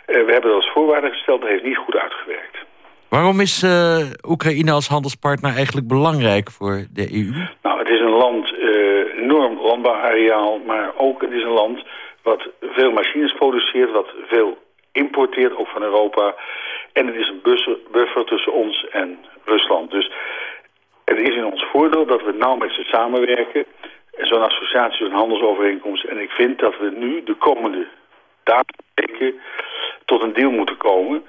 Eh, we hebben dat als voorwaarde gesteld, dat heeft niet goed uitgewerkt. Waarom is eh, Oekraïne als handelspartner eigenlijk belangrijk voor de EU? Nou, het is een land, eh, enorm landbouwareaal, maar ook het is een land wat veel machines produceert, wat veel importeert, ook van Europa. En het is een buffer, buffer tussen ons en Rusland. Dus het is in ons voordeel dat we nauw met ze samenwerken. En zo'n associatie, zo'n handelsovereenkomst. En ik vind dat we nu de komende dagen, tot een deal moeten komen.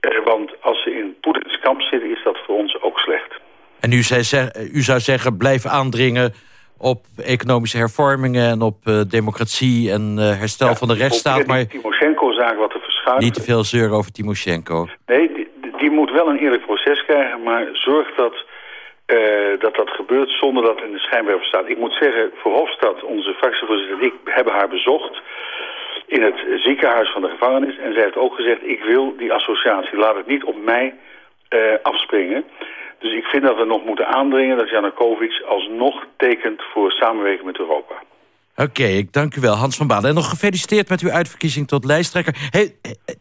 Eh, want als ze in Poetins kamp zitten, is dat voor ons ook slecht. En u, zei, ze- u zou zeggen, blijf aandringen op economische hervormingen... en op eh, democratie en eh, herstel van de rechtsstaat... Maar Timoshenko-zaak wat te verschuiven. niet te veel zeuren over Timoshenko. Nee, die, die moet wel een eerlijk proces krijgen, maar zorg dat eh, dat, dat gebeurt zonder dat in de schijnwerper staat. Ik moet zeggen, Verhofstadt, onze fractievoorzitter, ik hebben haar bezocht in het ziekenhuis van de gevangenis. En zij heeft ook gezegd, ik wil die associatie, laat het niet op mij eh, afspringen. Dus ik vind dat we nog moeten aandringen dat Janukovic alsnog tekent voor samenwerking met Europa. Oké, ik dank u wel, Hans van Balen. En nog gefeliciteerd met uw uitverkiezing tot lijsttrekker. He- he-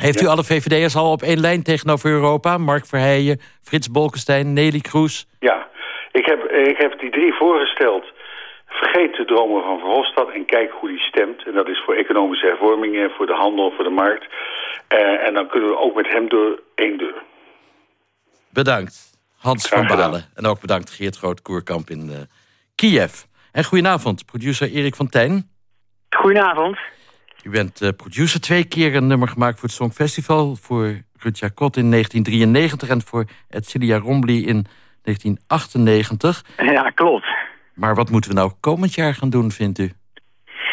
heeft u alle VVD'ers al op één lijn tegenover Europa? Mark Verheijen, Frits Bolkestein, Nelly Kroes. Ja, ik heb, ik heb die drie voorgesteld. Vergeet de dromen van Verhofstadt en kijk hoe die stemt. En dat is voor economische hervormingen, voor de handel, voor de markt. Eh, en dan kunnen we ook met hem door één deur. Bedankt, Hans van Balen. En ook bedankt Geert Groot-Koerkamp in eh, Kiev. En goedenavond, producer Erik van Tijn. Goedenavond. U bent eh, producer, twee keer een nummer gemaakt voor het Songfestival... voor Ruud Jacot in 1993 en voor Edcilia Rombly in 1998. Ja, klopt. Maar wat moeten we nou komend jaar gaan doen, vindt u?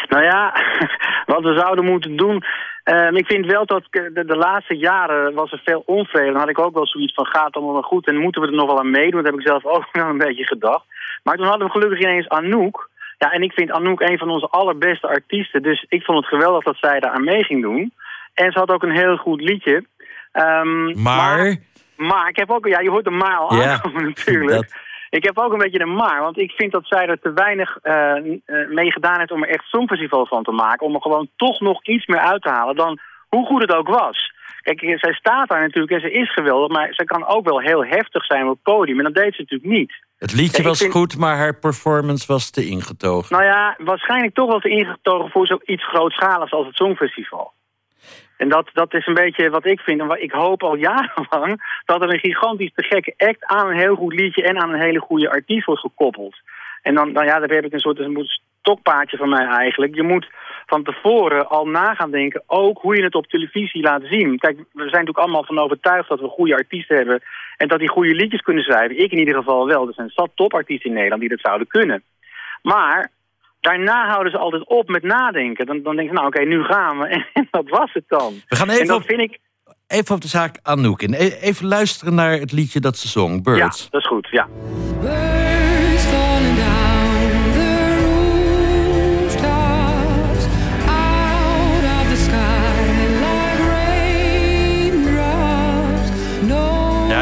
Nou ja, wat we zouden moeten doen... Ehm, ik vind wel dat de, de laatste jaren was er veel onvrede. Dan had ik ook wel zoiets van, gaat allemaal wel goed en moeten we er nog wel aan meedoen? Dat heb ik zelf ook wel een beetje gedacht. Maar toen hadden we gelukkig ineens Anouk. Ja, en ik vind Anouk een van onze allerbeste artiesten. Dus ik vond het geweldig dat zij daar aan mee ging doen. En ze had ook een heel goed liedje. Ehm, Maar? maar ik heb ook, ja, je hoort de maar al Ja, natuurlijk. dat- Ik heb ook een beetje een maar, want ik vind dat zij er te weinig eh, mee gedaan heeft om er echt songfestival van te maken. Om er gewoon toch nog iets meer uit te halen dan hoe goed het ook was. Kijk, zij staat daar natuurlijk en ze is geweldig, maar ze kan ook wel heel heftig zijn op het podium. En dat deed ze natuurlijk niet. Het liedje was vind- goed, maar haar performance was te ingetogen. Nou ja, waarschijnlijk toch wel te ingetogen voor zoiets grootschaligs als het Songfestival. En dat, dat is een beetje wat ik vind. En wat ik hoop al jarenlang dat er een gigantisch te gekke act aan een heel goed liedje en aan een hele goede artiest wordt gekoppeld. En dan, dan ja, daar heb ik een soort een stokpaardje van mij eigenlijk. Je moet van tevoren al na gaan denken, ook hoe je het op televisie laat zien. Kijk, we zijn natuurlijk allemaal van overtuigd dat we goede artiesten hebben en dat die goede liedjes kunnen schrijven. Ik in ieder geval wel. Er zijn zat topartiesten in Nederland die dat zouden kunnen. Maar daarna houden ze altijd op met nadenken. Dan, dan denken ze, nou oké, nu gaan we. En dat was het dan. We gaan en even dat op, vind ik, even op de zaak Anouk in. E- Even luisteren naar het liedje dat ze zong, ja, Birds. dat is goed, ja. Birds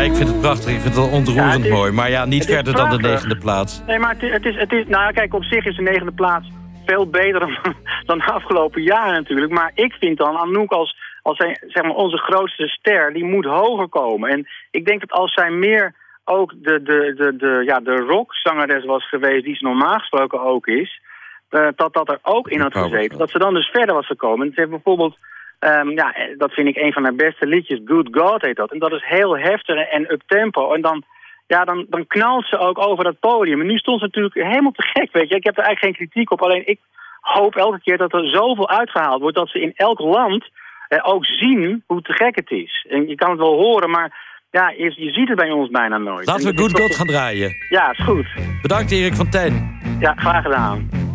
ik vind het prachtig. Ik vind het wel ontroerend Ja, het is- mooi. Maar ja, niet verder dan de negende plaats. Nee, maar het is, het is, het is, nou ja, kijk, op zich is de negende plaats veel beter dan, dan de afgelopen jaren natuurlijk. Maar ik vind dan Anouk als, als zij, zeg maar, onze grootste ster, die moet hoger komen. En ik denk dat als zij meer ook de, de, de, de, ja, de rockzangeres was geweest, die ze normaal gesproken ook is, eh, dat dat er ook in had gezeten. Dat ze dan dus verder was gekomen. En ze heeft bijvoorbeeld, ehm, ja, eh, dat vind ik een van haar beste liedjes, Good God heet dat. En dat is heel heftig en up-tempo. En dan, ja, dan, dan knalt ze ook over dat podium. En nu stond ze natuurlijk helemaal te gek, weet je. Ik heb er eigenlijk geen kritiek op, alleen ik hoop elke keer dat er zoveel uitgehaald wordt... dat ze in elk land eh, ook zien hoe te gek het is. En je kan het wel horen, maar ja, je, je ziet het bij ons bijna nooit. Laten En we Good God gaan draaien. Ja, is goed. Bedankt Erik van Tijn. Ja, graag gedaan.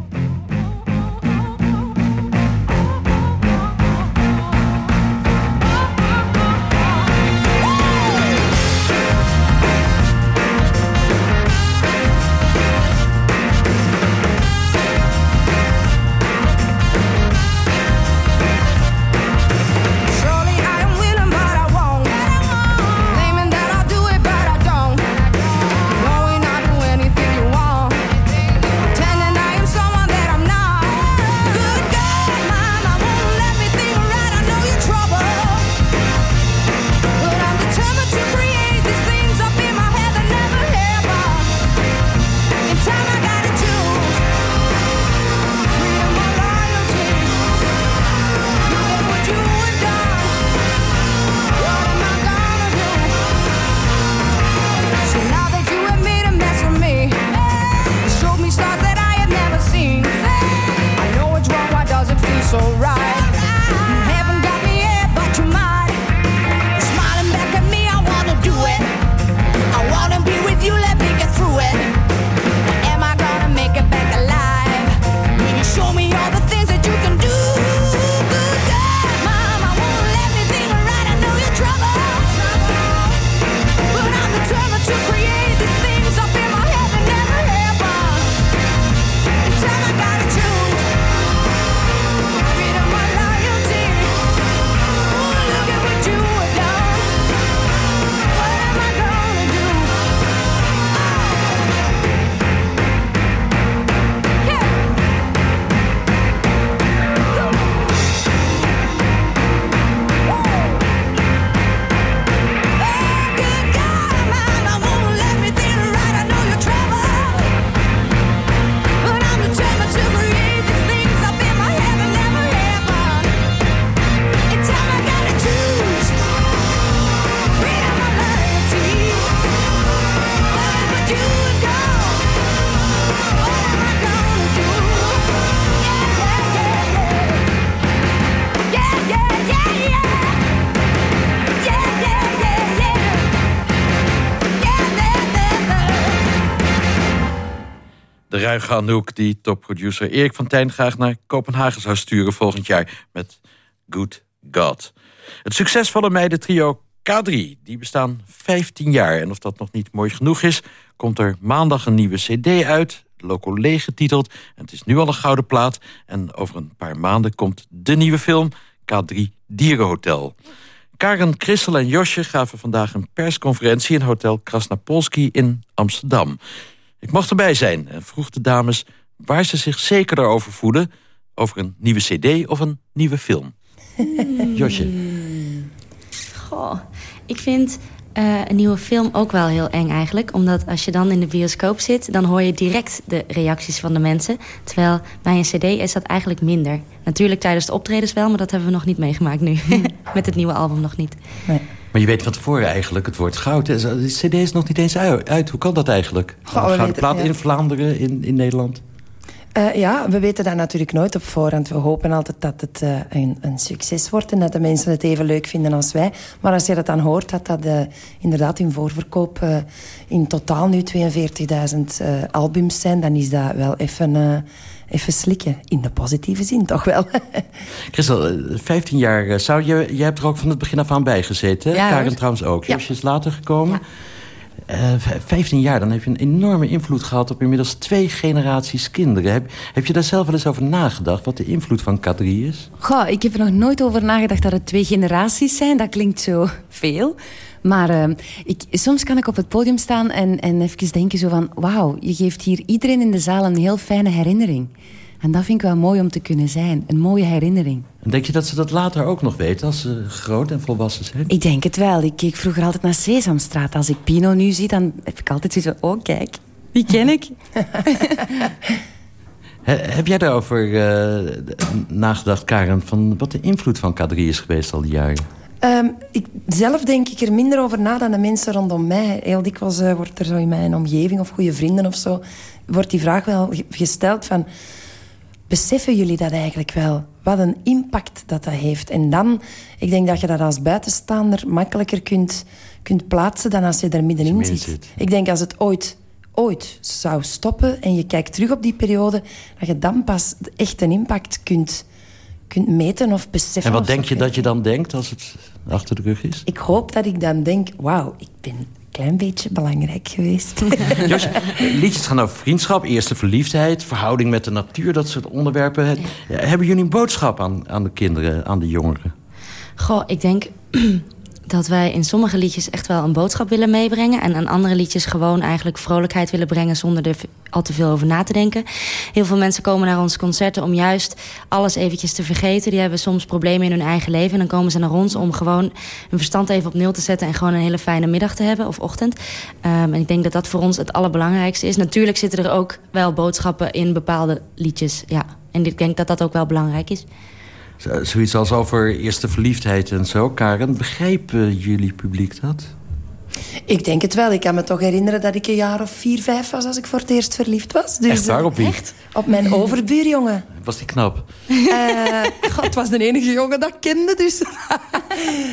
De ruige Anouk die topproducer Erik van Tijn graag naar Kopenhagen zou sturen volgend jaar met Good God. Het succesvolle meidentrio K3, die bestaan 15 jaar. En of dat nog niet mooi genoeg is, komt er maandag een nieuwe cd uit... Locolé getiteld. En het is nu al een gouden plaat. En over een paar maanden komt de nieuwe film K3 Dierenhotel. Karen, Christel en Josje gaven vandaag een persconferentie... in Hotel Krasnapolski in Amsterdam. Ik mocht erbij zijn en vroeg de dames waar ze zich zekerder over voelen... over een nieuwe cd of een nieuwe film. Josje. Goh, ik vind eh, een nieuwe film ook wel heel eng eigenlijk. Omdat als je dan in de bioscoop zit... dan hoor je direct de reacties van de mensen. Terwijl bij een cd is dat eigenlijk minder. Natuurlijk tijdens de optredens wel, maar dat hebben we nog niet meegemaakt nu. Met het nieuwe album nog niet. Maar je weet van tevoren eigenlijk, het woord goud. De cd is nog niet eens ui- uit. Hoe kan dat eigenlijk? Gouden weten- plaat ja. in Vlaanderen, in, in Nederland. Eh, ja, we weten dat natuurlijk nooit op voorhand. We hopen altijd dat het eh, een, een succes wordt en dat de mensen het even leuk vinden als wij. Maar als je dat dan hoort, dat dat eh, inderdaad in voorverkoop in totaal nu 42.000 eh, albums zijn, dan is dat wel even, even slikken. In de positieve zin toch wel. Christel, eh, 15 jaar, zou je, je hebt er ook van het begin af aan bij gezeten. Ja, Karen hoor. trouwens ook. Ja. Josje is later gekomen. 15 jaar, dan heb je een enorme invloed gehad... op inmiddels twee generaties kinderen. Heb, heb je daar zelf wel eens over nagedacht... wat de invloed van K3 is? Goh, ik heb er nog nooit over nagedacht dat het twee generaties zijn. Dat klinkt zo veel. Maar eh, ik, soms kan ik op het podium staan en, en even denken zo van... Wauw, je geeft hier iedereen in de zaal een heel fijne herinnering. En dat vind ik wel mooi om te kunnen zijn. Een mooie herinnering. En denk je dat ze dat later ook nog weten... als ze groot en volwassen zijn? Ik denk het wel. Ik keek vroeger altijd naar Sesamstraat. Als ik Pino nu zie, dan heb ik altijd zoiets van... Oh, kijk, die ken ik. He- heb jij daarover eh, nagedacht, Karen... van wat de invloed van K3 is geweest al die jaren? Ehm, ik, zelf denk ik er minder over na dan de mensen rondom mij. Heel dikwijls eh, wordt er zo in mijn omgeving of goede vrienden of zo... wordt die vraag wel ge- gesteld van... Beseffen jullie dat eigenlijk wel? Wat een impact dat dat heeft. En dan, ik denk dat je dat als buitenstaander makkelijker kunt, kunt plaatsen dan als je er middenin zit. zit. Ik denk als het ooit, ooit zou stoppen en je kijkt terug op die periode, dat je dan pas echt een impact kunt, kunt meten of beseffen. En wat denk je dat je dan denkt als het achter de rug is? Ik hoop dat ik dan denk, wauw, ik ben klein beetje belangrijk geweest. Josje, liedjes gaan over vriendschap, eerste verliefdheid... verhouding met de natuur, dat soort onderwerpen. Hebben jullie een boodschap aan, aan de kinderen, aan de jongeren? Goh, ik denk dat wij in sommige liedjes echt wel een boodschap willen meebrengen. En aan andere liedjes gewoon eigenlijk vrolijkheid willen brengen zonder er al te veel over na te denken. Heel veel mensen komen naar onze concerten om juist alles eventjes te vergeten. Die hebben soms problemen in hun eigen leven. En dan komen ze naar ons om gewoon hun verstand even op nul te zetten... en gewoon een hele fijne middag te hebben of ochtend. Ehm, en ik denk dat dat voor ons het allerbelangrijkste is. Natuurlijk zitten er ook wel boodschappen in bepaalde liedjes. Ja. En ik denk dat dat ook wel belangrijk is. Zoiets als over eerste verliefdheid en zo. Karen, begrijpen jullie publiek dat? Ik denk het wel. Ik kan me toch herinneren dat ik een jaar of vier, vijf was als ik voor het eerst verliefd was. Dus, Echt waar? Op wie? Op mijn overbuurjongen. Was die knap? Eh, God, het was de enige jongen dat ik kende, dus...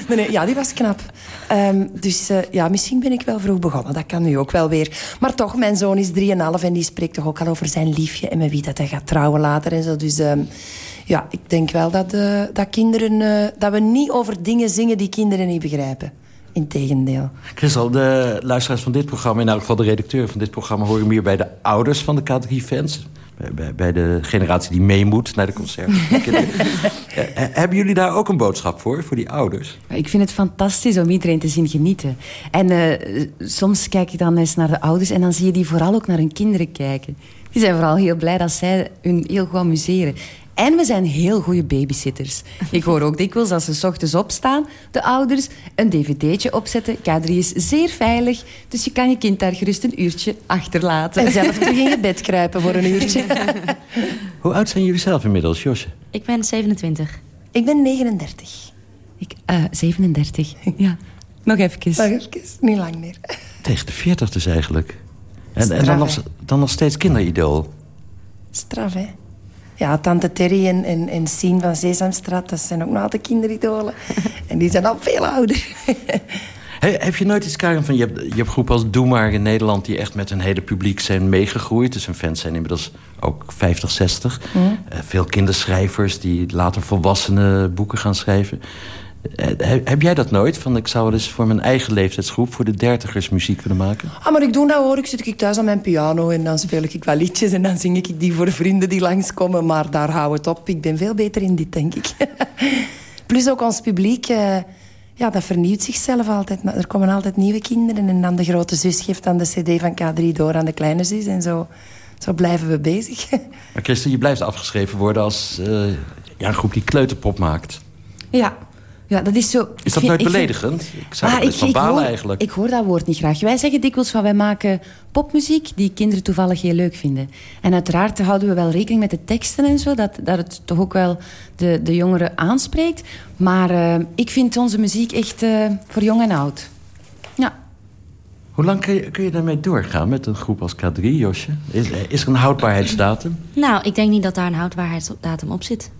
nee, nee, ja, die was knap. Ehm, dus eh, ja, misschien ben ik wel vroeg begonnen. Dat kan nu ook wel weer. Maar toch, mijn zoon is 3,5 en die spreekt toch ook al over zijn liefje... en met wie dat hij gaat trouwen later en zo. Dus ehm, ja, ik denk wel dat, eh, dat kinderen... dat we niet over dingen zingen die kinderen niet begrijpen. Integendeel. Christel, de luisteraars van dit programma... in elk geval de redacteur van dit programma... horen meer bij de ouders van de K3-fans. Bij, bij, bij de generatie die mee moet naar de concerten. Eh, hebben jullie daar ook een boodschap voor, voor die ouders? Ik vind het fantastisch om iedereen te zien genieten. En eh, soms kijk ik dan eens naar de ouders... en dan zie je die vooral ook naar hun kinderen kijken. Die zijn vooral heel blij dat zij hun heel goed amuseren. En we zijn heel goede babysitters. Ik hoor ook dikwijls als ze 's ochtends opstaan, de ouders, een dvd'tje opzetten. K3 is zeer veilig, dus je kan je kind daar gerust een uurtje achterlaten. En zelf terug in je bed kruipen voor een uurtje. Hoe oud zijn jullie zelf inmiddels, Josje? Ik ben 27. Ik ben 39. Ik, eh 37, ja. Nog even. Nog even, niet lang meer. Tegen de 40 dus eigenlijk. En, dan, nog, dan nog steeds kinderidool. Straf, hè? Ja, tante Terry en, en, en Sien van Sesamstraat, dat zijn ook nog altijd kinderidolen. en die zijn al veel ouder. He- heb je nooit iets, Karen, van... Je hebt, je hebt groepen als Doe Maar in Nederland... die echt met hun hele publiek zijn meegegroeid. Dus hun fans zijn inmiddels ook 50, 60. Mhm. Eh, veel kinderschrijvers die later volwassenen boeken gaan schrijven. Eh, heb, jij dat nooit? Van ik zou wel eens voor mijn eigen leeftijdsgroep... voor de dertigers muziek willen maken? Ah, maar ik doe dat hoor. Ik zit ik thuis aan mijn piano en dan speel ik wel liedjes... en dan zing ik die voor de vrienden die langskomen. Maar daar hou het op. Ik ben veel beter in dit, denk ik. Plus ook ons publiek... eh, ja, dat vernieuwt zichzelf altijd. Er komen altijd nieuwe kinderen. En dan de grote zus geeft dan de cd van K3 door aan de kleine zus. En zo, zo blijven we bezig. Maar Christel, je blijft afgeschreven worden als eh, ja, een groep die kleuterpop maakt. Ja. Ja, dat is zo... Is ik dat nooit ik vind- beledigend? Ik zou Ah, er best van balen hoor, eigenlijk. Ik hoor dat woord niet graag. Wij zeggen dikwijls van wij maken popmuziek die kinderen toevallig heel leuk vinden. En uiteraard houden we wel rekening met de teksten en zo, dat, dat het toch ook wel de, de jongeren aanspreekt. Maar eh, ik vind onze muziek echt eh, voor jong en oud. Ja. Hoe lang kun je, kun je daarmee doorgaan met een groep als K3, Josje? Is, is er een houdbaarheidsdatum? Nou, ik denk niet dat daar een houdbaarheidsdatum op zit.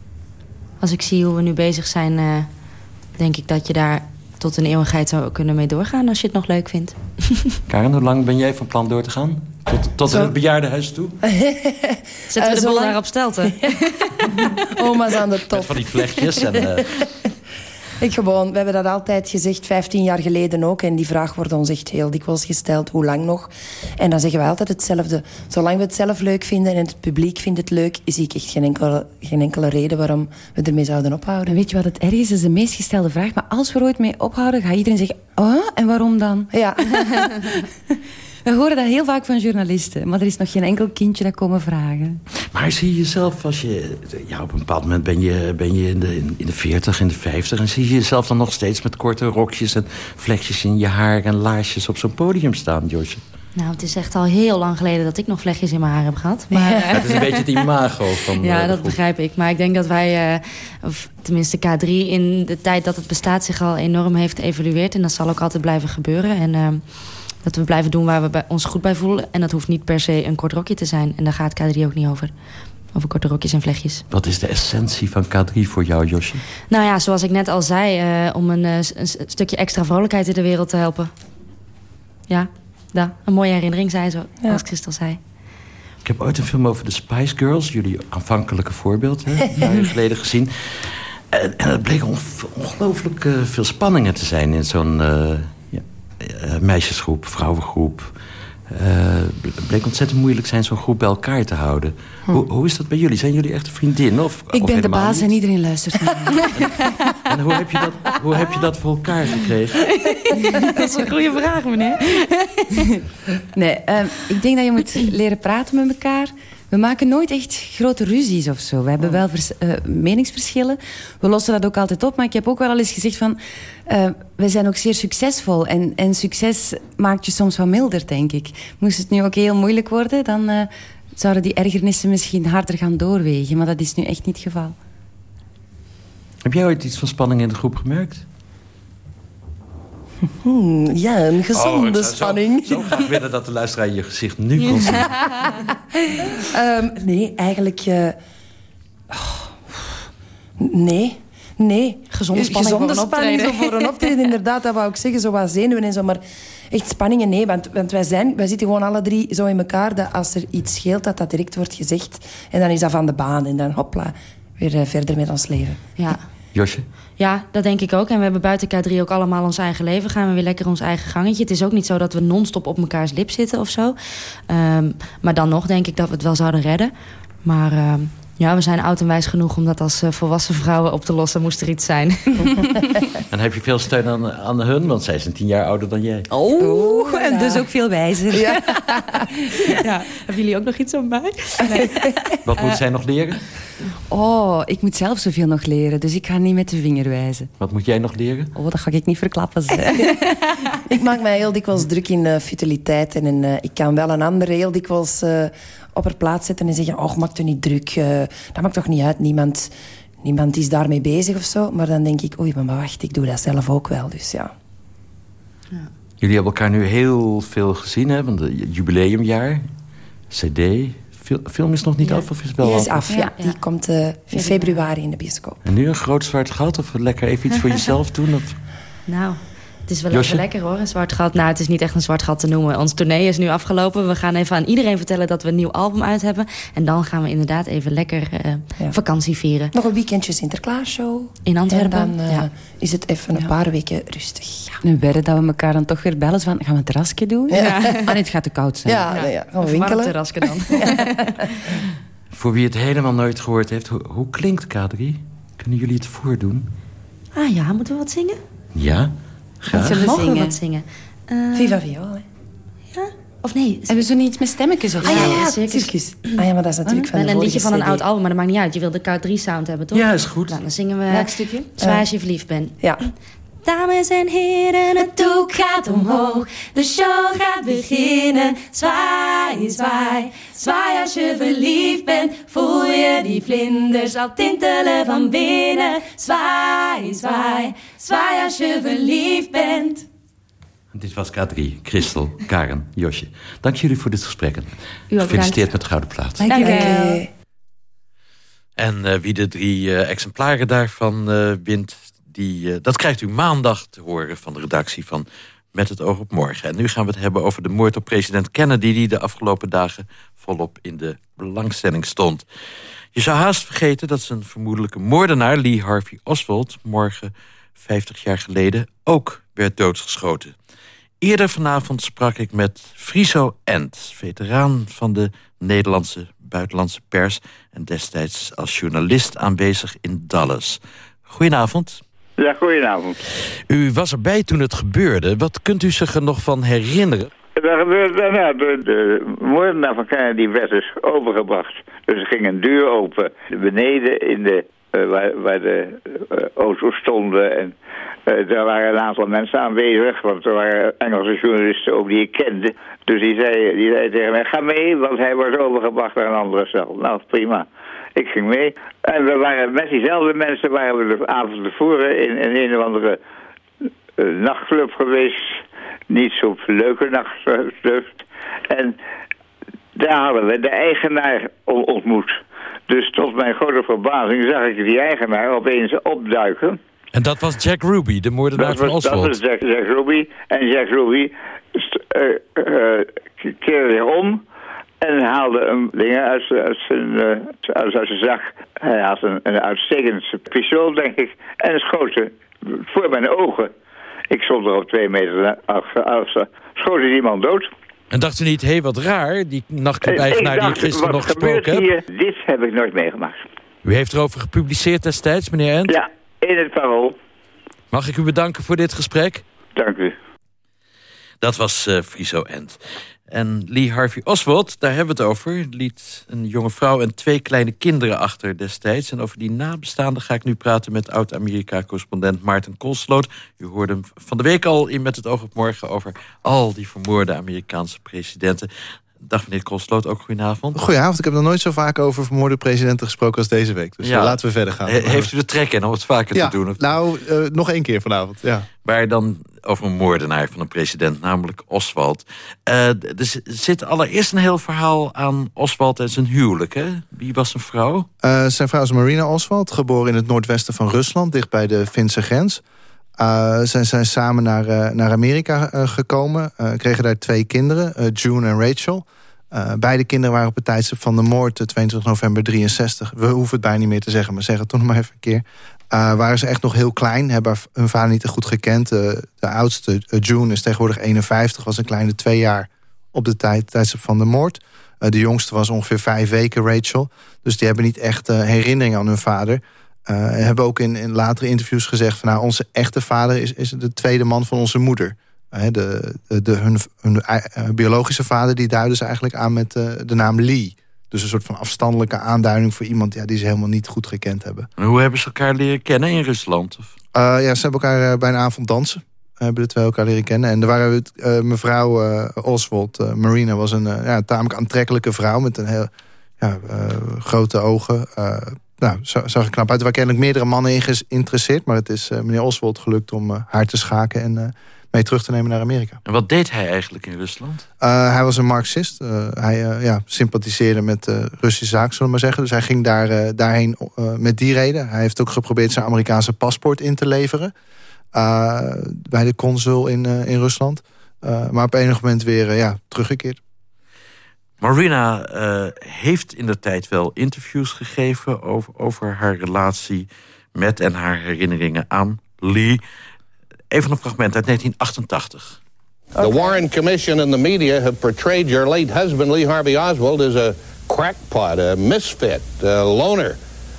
Als ik zie hoe we nu bezig zijn, eh, denk ik dat je daar tot een eeuwigheid zou kunnen mee doorgaan als je het nog leuk vindt. Karen, hoe lang ben jij van plan door te gaan? Tot, tot Zo. het bejaardenhuis toe? Zetten we de boel zolang- daar op stelten? Oma's aan de Met top. van die vlechtjes en... eh, Ik gewoon, we hebben dat altijd gezegd, 15 jaar geleden ook. En die vraag wordt ons echt heel dikwijls gesteld, hoe lang nog? En dan zeggen wij altijd hetzelfde. Zolang we het zelf leuk vinden en het publiek vindt het leuk... zie ik echt geen enkele, geen enkele reden waarom we ermee zouden ophouden. En weet je wat het erg is? Dat is de meest gestelde vraag. Maar als we er ooit mee ophouden, gaat iedereen zeggen... Oh, en waarom dan? Ja. We horen dat heel vaak van journalisten. Maar er is nog geen enkel kindje dat komen vragen. Maar zie je jezelf als je... Ja, op een bepaald moment ben je, ben je in, de, in de 40, in de 50... en zie je jezelf dan nog steeds met korte rokjes en vlechtjes in je haar... en laarsjes op zo'n podium staan, Josje? Nou, het is echt al heel lang geleden dat ik nog vlechtjes in mijn haar heb gehad. Maar, Ja, het is een beetje het imago van... Ja, eh, dat begrijp ik. Maar ik denk dat wij, eh, of tenminste K3... in de tijd dat het bestaat zich al enorm heeft evolueerd. En dat zal ook altijd blijven gebeuren. En eh, dat we blijven doen waar we bij- ons goed bij voelen. En dat hoeft niet per se een kort rokje te zijn. En daar gaat K3 ook niet over. Over korte rokjes en vlechtjes. Wat is de essentie van K3 voor jou, Josje? Nou ja, zoals ik net al zei... eh, om een, eh, een stukje extra vrolijkheid in de wereld te helpen. Ja, dat. Een mooie herinnering, zei ze, als Christel zei. Ik heb ooit een film over de Spice Girls, jullie aanvankelijke voorbeeld, hè, jaar geleden gezien. En, en het bleek ongelooflijk eh, veel spanningen te zijn in zo'n ja, meisjesgroep, vrouwengroep. Eh, Het bleek ontzettend moeilijk zijn zo'n groep bij elkaar te houden. Hoe, hoe is dat bij jullie? Zijn jullie echt een vriendin? Of, Hm. Ik of ben de baas niet? en iedereen luistert naar mij. En hoe heb, je dat, hoe heb je dat voor elkaar gekregen? dat is een goede vraag, meneer. Nee, ehm, ik denk dat je moet leren praten met elkaar. We maken nooit echt grote ruzies of zo. We hebben wel vers- eh, meningsverschillen. We lossen dat ook altijd op. Maar ik heb ook wel al eens gezegd van... eh, wij zijn ook zeer succesvol. En, en succes maakt je soms wat milder, denk ik. Moest het nu ook heel moeilijk worden... dan eh, zouden die ergernissen misschien harder gaan doorwegen. Maar dat is nu echt niet het geval. Heb jij ooit iets van spanning in de groep gemerkt? Hmm, ja, een gezonde Oh, ik zou zo- spanning. Zo, graag willen dat de luisteraar je gezicht nu kon zien. Ehm, nee, eigenlijk... eh, oh, nee, nee. Gezonde spanning Gezonde voor een spanning optreden. zo voor een optreden, inderdaad. Dat wou ik zeggen, zo wat zenuwen en zo. Maar echt spanningen, nee. Want, want wij, zijn, wij zitten gewoon alle drie zo in elkaar... dat als er iets scheelt, dat dat direct wordt gezegd. En dan is dat van de baan. En dan, hopla, weer eh, verder met ons leven. Ja. Ja, dat denk ik ook. En we hebben buiten K3 ook allemaal ons eigen leven. Gaan we weer lekker ons eigen gangetje. Het is ook niet zo dat we non-stop op mekaars lip zitten of zo. Ehm, maar dan nog denk ik dat we het wel zouden redden. Maar ehm, ja, we zijn oud en wijs genoeg om dat als eh, volwassen vrouwen op te lossen. Moest er iets zijn. En heb je veel steun aan, aan hun? Want zij zijn tien jaar ouder dan jij. Oh, en dus ook veel wijzer. Ja. ja. Hebben jullie ook nog iets aan mij? Wat moet zij nog leren? Oh, ik moet zelf zoveel nog leren. Dus ik ga niet met de vinger wijzen. Wat moet jij nog leren? Oh, dat ga ik niet verklappen. Ik maak mij heel dikwijls druk in eh, futiliteiten. En eh, ik kan wel een ander heel dikwijls eh, op haar plaats zetten en zeggen... Oh, maak je niet druk. eh, dat maakt toch niet uit. Niemand, niemand is daarmee bezig of zo. Maar dan denk ik, oei, maar wacht, ik doe dat zelf ook wel. Dus ja. Jullie hebben elkaar nu heel veel gezien, hè? Want het jubileumjaar, cd, fil- film is nog niet af of is het wel Die is af? af, ja. Die komt eh, in februari in de bioscoop. En nu een groot zwart gat of lekker even iets voor jezelf doen? Of... Nou, Het is wel Josje? even lekker hoor, een zwart gat. Nou, het is niet echt een zwart gat te noemen. Ons tournee is nu afgelopen. We gaan even aan iedereen vertellen dat we een nieuw album uit hebben. En dan gaan we inderdaad even lekker eh, vakantie vieren. Nog een weekendje Sinterklaasshow. In Antwerpen, En dan eh, ja. is het even een paar weken rustig. Nu wedden dat we elkaar dan toch weer bellen. Van, gaan we een terrasje doen? Ja. Ah, nee, het gaat te koud zijn. Ja, nee, ja. gaan we Een winkelen. terrasje dan. Voor wie het helemaal nooit gehoord heeft, hoe, hoe klinkt K3? Kunnen jullie het voordoen? Ah ja, moeten we wat zingen? Ja? Graag. Zullen we Mogen zingen? wat zingen? Eh, Viva Viola. hè. Of nee? Hebben we zo niet iets met stemmetjes of Ah, ja, zo? ja, circus. Circus. Ah ja, maar dat is natuurlijk van Wel een liedje van een oud album, maar dat maakt niet uit. Je wil de K3-sound hebben, toch? Ja, is goed. Nou, dan zingen we... Welk stukje? Zwaar als je verliefd bent. Ja. Dames en heren, het doek gaat omhoog. De show gaat beginnen. Zwaai, zwaai. Zwaai als je verliefd bent. Voel je die vlinders al tintelen van binnen. Zwaai, zwaai. Zwaai als je verliefd bent. Dit was K3, Christel, Karen, Josje. Dank jullie voor dit gesprek. Gefeliciteerd met de Gouden Plaat. Dank je. En eh, wie de drie eh, exemplaren daarvan eh, wint... Die, eh, dat krijgt u maandag te horen van de redactie van Met het oog op morgen. En nu gaan we het hebben over de moord op president Kennedy... die de afgelopen dagen volop in de belangstelling stond. Je zou haast vergeten dat zijn vermoedelijke moordenaar... Lee Harvey Oswald morgen 50 jaar geleden ook werd doodgeschoten. Eerder vanavond sprak ik met Friso End, veteraan van de Nederlandse buitenlandse pers... en destijds als journalist aanwezig in Dallas. Goedenavond. Ja, goedenavond. U was erbij toen het gebeurde. Wat kunt u zich er nog van herinneren? Daar gebeurde daarna, de, de moordenaar van Kennedy werd dus overgebracht. Dus er ging een deur open beneden in de, eh, waar, waar de eh, auto's stonden. En eh, daar waren een aantal mensen aanwezig, want er waren Engelse journalisten ook die ik kende. Dus die zei, die zei tegen mij, ga mee, want hij wordt overgebracht naar een andere cel. Nou, prima. Ik ging mee. En we waren met diezelfde mensen waren we de avond tevoren in, in een of andere eh, nachtclub geweest. Niet zo'n leuke nachtclub. En daar hadden we de eigenaar ontmoet. Dus tot mijn grote verbazing zag ik die eigenaar opeens opduiken. En dat was Jack Ruby, de moordenaar Dat van was, dat Oswald. was Jack, Jack Ruby. En Jack Ruby eh, keerde om en haalde een ding uit, zijn- uit, zijn, eh, uit, uit zijn zak. Hij had een, een uitstekend pistool, denk ik, en schoot ze voor mijn ogen. Ik stond er op twee meter af. schoot hij die man dood. En dacht u niet, hé, wat raar, die nachtclub-eigenaar die ik dacht, gisteren nog gesproken heb. Dit heb ik nooit meegemaakt. U heeft erover gepubliceerd destijds, meneer End. Ja, in het parool. Mag ik u bedanken voor dit gesprek? Dank u. Dat was eh Friso End. En Lee Harvey Oswald, daar hebben we het over... liet een jonge vrouw en twee kleine kinderen achter destijds. En over die nabestaanden ga ik nu praten met oud-Amerika-correspondent Maarten Koolsloot. U hoorde hem van de week al in Met het oog op morgen... over al die vermoorde Amerikaanse presidenten. Dag meneer Koolsloot, ook goedenavond. Goedenavond, ik heb nog nooit zo vaak over vermoorde presidenten gesproken als deze week. Dus Ja. eh, laten we verder gaan. He- heeft u de trek in om het vaker ja, te doen? Of- nou, eh, nog één keer vanavond, ja. Maar dan over een moordenaar van een president, namelijk Oswald. D- er z- zit allereerst een heel verhaal aan Oswald en zijn huwelijk. Hè? Wie was zijn vrouw? Eh, zijn vrouw is Marina Oswald, geboren in het noordwesten van Rusland, dicht bij de Finse grens. Eh, zij zijn samen naar, naar Amerika gekomen, kregen daar twee kinderen, June en Rachel. Beide kinderen waren op het tijdstip van de moord, eh, 22 november 63. We hoeven het bijna niet meer te zeggen, maar zeg het toch nog maar even een keer. Eh, waren ze echt nog heel klein, hebben hun vader niet goed gekend. Eh, de oudste, eh, June, is tegenwoordig 51, was een kleine twee jaar op de tijd, van de moord. De jongste was ongeveer vijf weken, Rachel. Dus die hebben niet echt eh, herinnering aan hun vader. En hebben ook in, in latere interviews gezegd... van nou, onze echte vader is, is de tweede man van onze moeder. De, de, hun hun biologische vader die duiden ze eigenlijk aan met de naam Lee. Dus een soort van afstandelijke aanduiding voor iemand... Ja, die ze helemaal niet goed gekend hebben. En hoe hebben ze elkaar leren kennen in Rusland? Of? Eh, ja, ze hebben elkaar eh, bij een avond dansen. Hebben de twee elkaar leren kennen. En er waren eh, mevrouw Oswald, Marina, was een ja, tamelijk aantrekkelijke vrouw... met een heel ja, grote ogen. Nou, za- zag er knap uit. Er waren kennelijk meerdere mannen in geïnteresseerd... maar het is meneer Oswald gelukt om haar te schaken... en mee terug te nemen naar Amerika. En wat deed hij eigenlijk in Rusland? Uh, hij was een marxist. Uh, hij uh, ja, sympathiseerde met uh, Russische zaken, zullen we maar zeggen. Dus hij ging daar, daarheen met die reden. Hij heeft ook geprobeerd zijn Amerikaanse paspoort in te leveren. eh, bij de consul in, eh, in Rusland. Eh, maar op enig moment weer ja, teruggekeerd. Marina eh, heeft in de tijd wel interviews gegeven over, over haar relatie met en haar herinneringen aan Lee. Even een fragment uit 1988. The Warren Commission and the media have portrayed your late husband, Lee Harvey Oswald, as a crackpot, a misfit, a loner.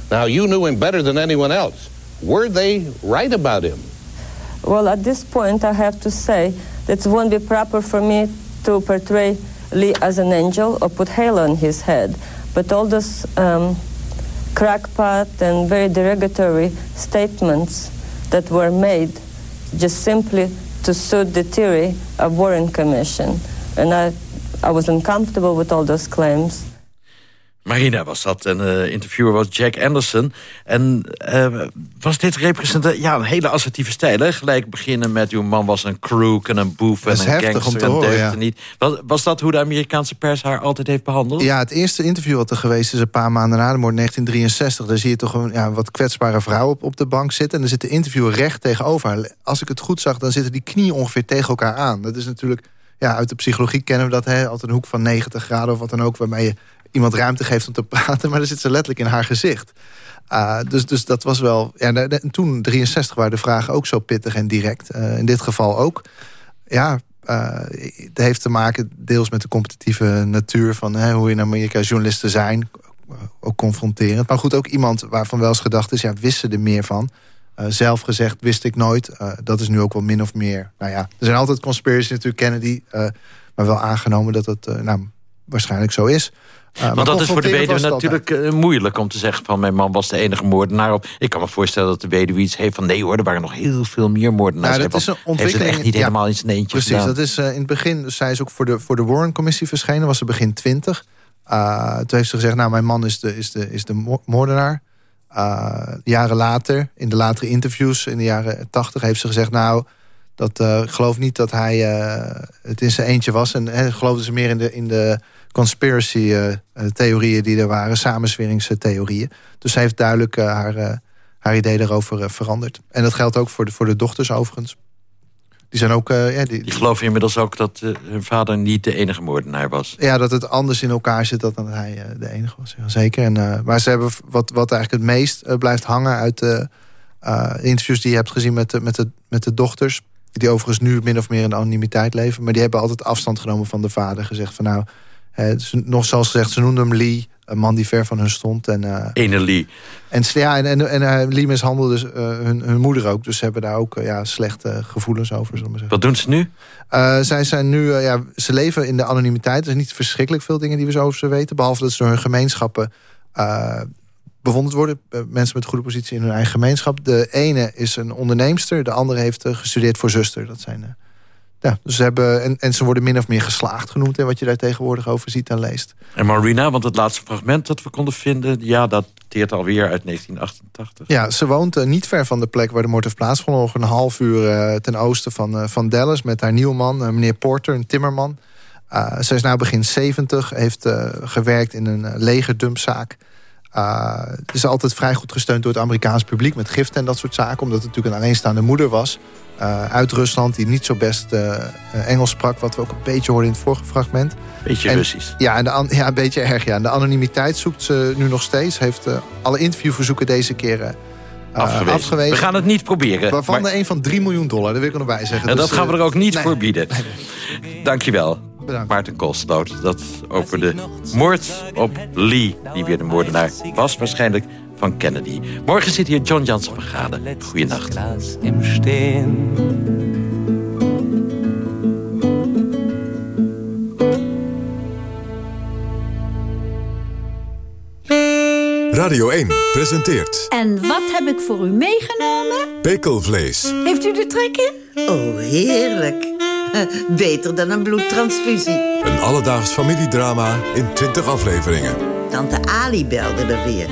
Now, you knew him better than anyone else. Were they right about him? Well, at this point, I have to say that it won't be proper for me to portray Lee as an angel or put halo on his head. But all those um, crackpot and very derogatory statements that were made just simply to suit the theory of Warren Commission. And I, I was uncomfortable with all those claims. Marina was dat. En de interviewer was Jack Anderson. En eh, was dit representatief? Ja, een hele assertieve stijl. Hè? Gelijk beginnen met uw man was een crook en een boef en een gangster en horen, deugde ja. niet. Was, was dat hoe de Amerikaanse pers haar altijd heeft behandeld? Ja, het eerste interview wat er geweest is een paar maanden na de moord, 1963. Daar zie je toch een ja, wat kwetsbare vrouw op, op de bank zitten. En dan zit de interviewer recht tegenover haar. Als ik het goed zag, dan zitten die knieën ongeveer tegen elkaar aan. Dat is natuurlijk, ja, uit de psychologie kennen we dat, hè, altijd een hoek van 90 graden of wat dan ook, waarmee je iemand ruimte geeft om te praten. Maar dan zit ze letterlijk in haar gezicht. Ah, dus, dus dat was wel... Ja, de- toen, 63, waren de vragen ook zo pittig en direct. Eh, in dit geval ook. Ja, eh, het heeft te maken deels met de competitieve natuur... van hè, hoe in Amerika journalisten zijn. Ook confronterend. Maar goed, ook iemand waarvan wel eens gedacht is... ja, wist ze er meer van? Eh, zelf gezegd, wist ik nooit. Eh, dat is nu ook wel min of meer... Nou ja, er zijn altijd conspiracies natuurlijk, Kennedy... eh, maar wel aangenomen dat het eh, nou, waarschijnlijk zo is. Eh, Want dat is voor de weduwe natuurlijk eh, moeilijk om te zeggen van mijn man was de enige moordenaar. Op. Ik kan me voorstellen dat de weduwe iets heeft van nee hoor, er waren nog heel veel meer moordenaars. Nou, dat is een Heeft ontwikkeling. het echt niet ja. helemaal in zijn eentje Precies, gedaan. dat is eh, in het begin. Dus zij is ook voor de, voor de Warren-commissie verschenen. Was ze begin twintig. Toen heeft ze gezegd, nou, mijn man is de, is de, is de mo- moordenaar. Jaren later, in de latere interviews, in de jaren tachtig... heeft ze gezegd, nou, dat, ik geloof niet dat hij het in zijn eentje was. En geloofde ze meer in de, in de conspiracy-theorieën die er waren. Samenzweringstheorieën. Dus zij heeft duidelijk eh, haar, eh, haar idee daarover eh, veranderd. En dat geldt ook voor de, voor de dochters overigens. Die zijn ook... eh, ja, die, Die geloven inmiddels ook dat eh, hun vader niet de enige moordenaar was. ja, dat het anders in elkaar zit dan dat hij eh, de enige was. Ja, zeker. En, eh, maar ze hebben wat, wat eigenlijk het meest eh, blijft hangen uit de eh, interviews die je hebt gezien met de, met, de, met de dochters. Die overigens nu min of meer in anonimiteit leven. Maar die hebben altijd afstand genomen van de vader. Gezegd van nou, eh, ze- nog zoals gezegd, ze noemden hem Lee. Een man die ver van hun stond. En, eh, Ene Lee. en, ja, en, en, en eh, Lee mishandelde dus, eh, hun, hun moeder ook. Dus ze hebben daar ook eh, ja, slechte gevoelens over. Zullen maar zeggen. Wat doen ze nu? Eh, zij zijn nu, eh, ja, ze leven in de anonimiteit. Er zijn niet verschrikkelijk veel dingen die we zo over ze weten. Behalve dat ze door hun gemeenschappen eh, bewonderd worden. Eh, mensen met goede positie in hun eigen gemeenschap. De ene is een onderneemster. De andere heeft eh, gestudeerd voor zuster. Dat zijn, eh, ja, dus ze hebben, en, en ze worden min of meer geslaagd genoemd. En wat je daar tegenwoordig over ziet en leest. En Marina, want het laatste fragment dat we konden vinden... ja, dat dateert alweer uit 1988. Ja, ze woont eh, niet ver van de plek waar de moord heeft plaatsgevonden. Nog een half uur eh, ten oosten van, eh, van Dallas met haar nieuwman, eh, meneer Porter, een timmerman. Ze is nu begin 70, heeft gewerkt in een legerdumpzaak. Uh, is altijd vrij goed gesteund door het Amerikaans publiek met giften en dat soort zaken. Omdat het natuurlijk een alleenstaande moeder was uh, uit Rusland die niet zo best uh, Engels sprak. Wat we ook een beetje hoorden in het vorige fragment. Beetje en, Russisch. Ja, en de, ja, een beetje erg. Ja. En de anonimiteit zoekt ze nu nog steeds. Heeft uh, alle interviewverzoeken deze keer uh, afgewezen. afgewezen. We gaan het niet proberen. Waarvan maar... er een van 3 miljoen dollar, dat wil ik er nog bij zeggen. En dus, dat gaan we er ook niet nee. voor bieden. Dankjewel. Bedankt. Maarten Koolsloot. Dat over de moord op Lee, die weer de moordenaar was waarschijnlijk van Kennedy. Morgen zit hier John Jansen van Gade. Goeienacht. Radio 1 presenteert... En wat heb ik voor u meegenomen? Pekelvlees. Heeft u de trek in? Oh, heerlijk. Beter dan een bloedtransfusie. Een alledaags familiedrama in 20 afleveringen. Tante Ali belde er weer.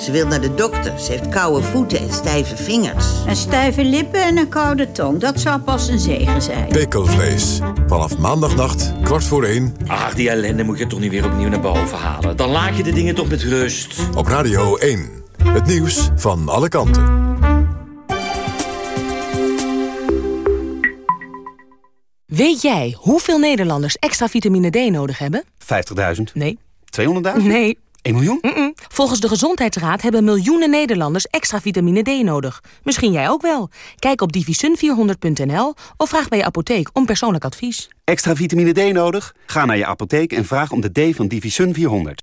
Ze wil naar de dokter. Ze heeft koude voeten en stijve vingers. En stijve lippen en een koude tong. Dat zou pas een zegen zijn. Pekelvlees. Vanaf maandagnacht, kwart voor één. Ach, die ellende moet je toch niet weer opnieuw naar boven halen. Dan laat je de dingen toch met rust. Op Radio 1. Het nieuws van alle kanten. Weet jij hoeveel Nederlanders extra vitamine D nodig hebben? 50.000? Nee. 200.000? Nee. 1 miljoen? Volgens de Gezondheidsraad hebben miljoenen Nederlanders extra vitamine D nodig. Misschien jij ook wel. Kijk op divisun400.nl of vraag bij je apotheek om persoonlijk advies. Extra vitamine D nodig? Ga naar je apotheek en vraag om de D van Divisun 400.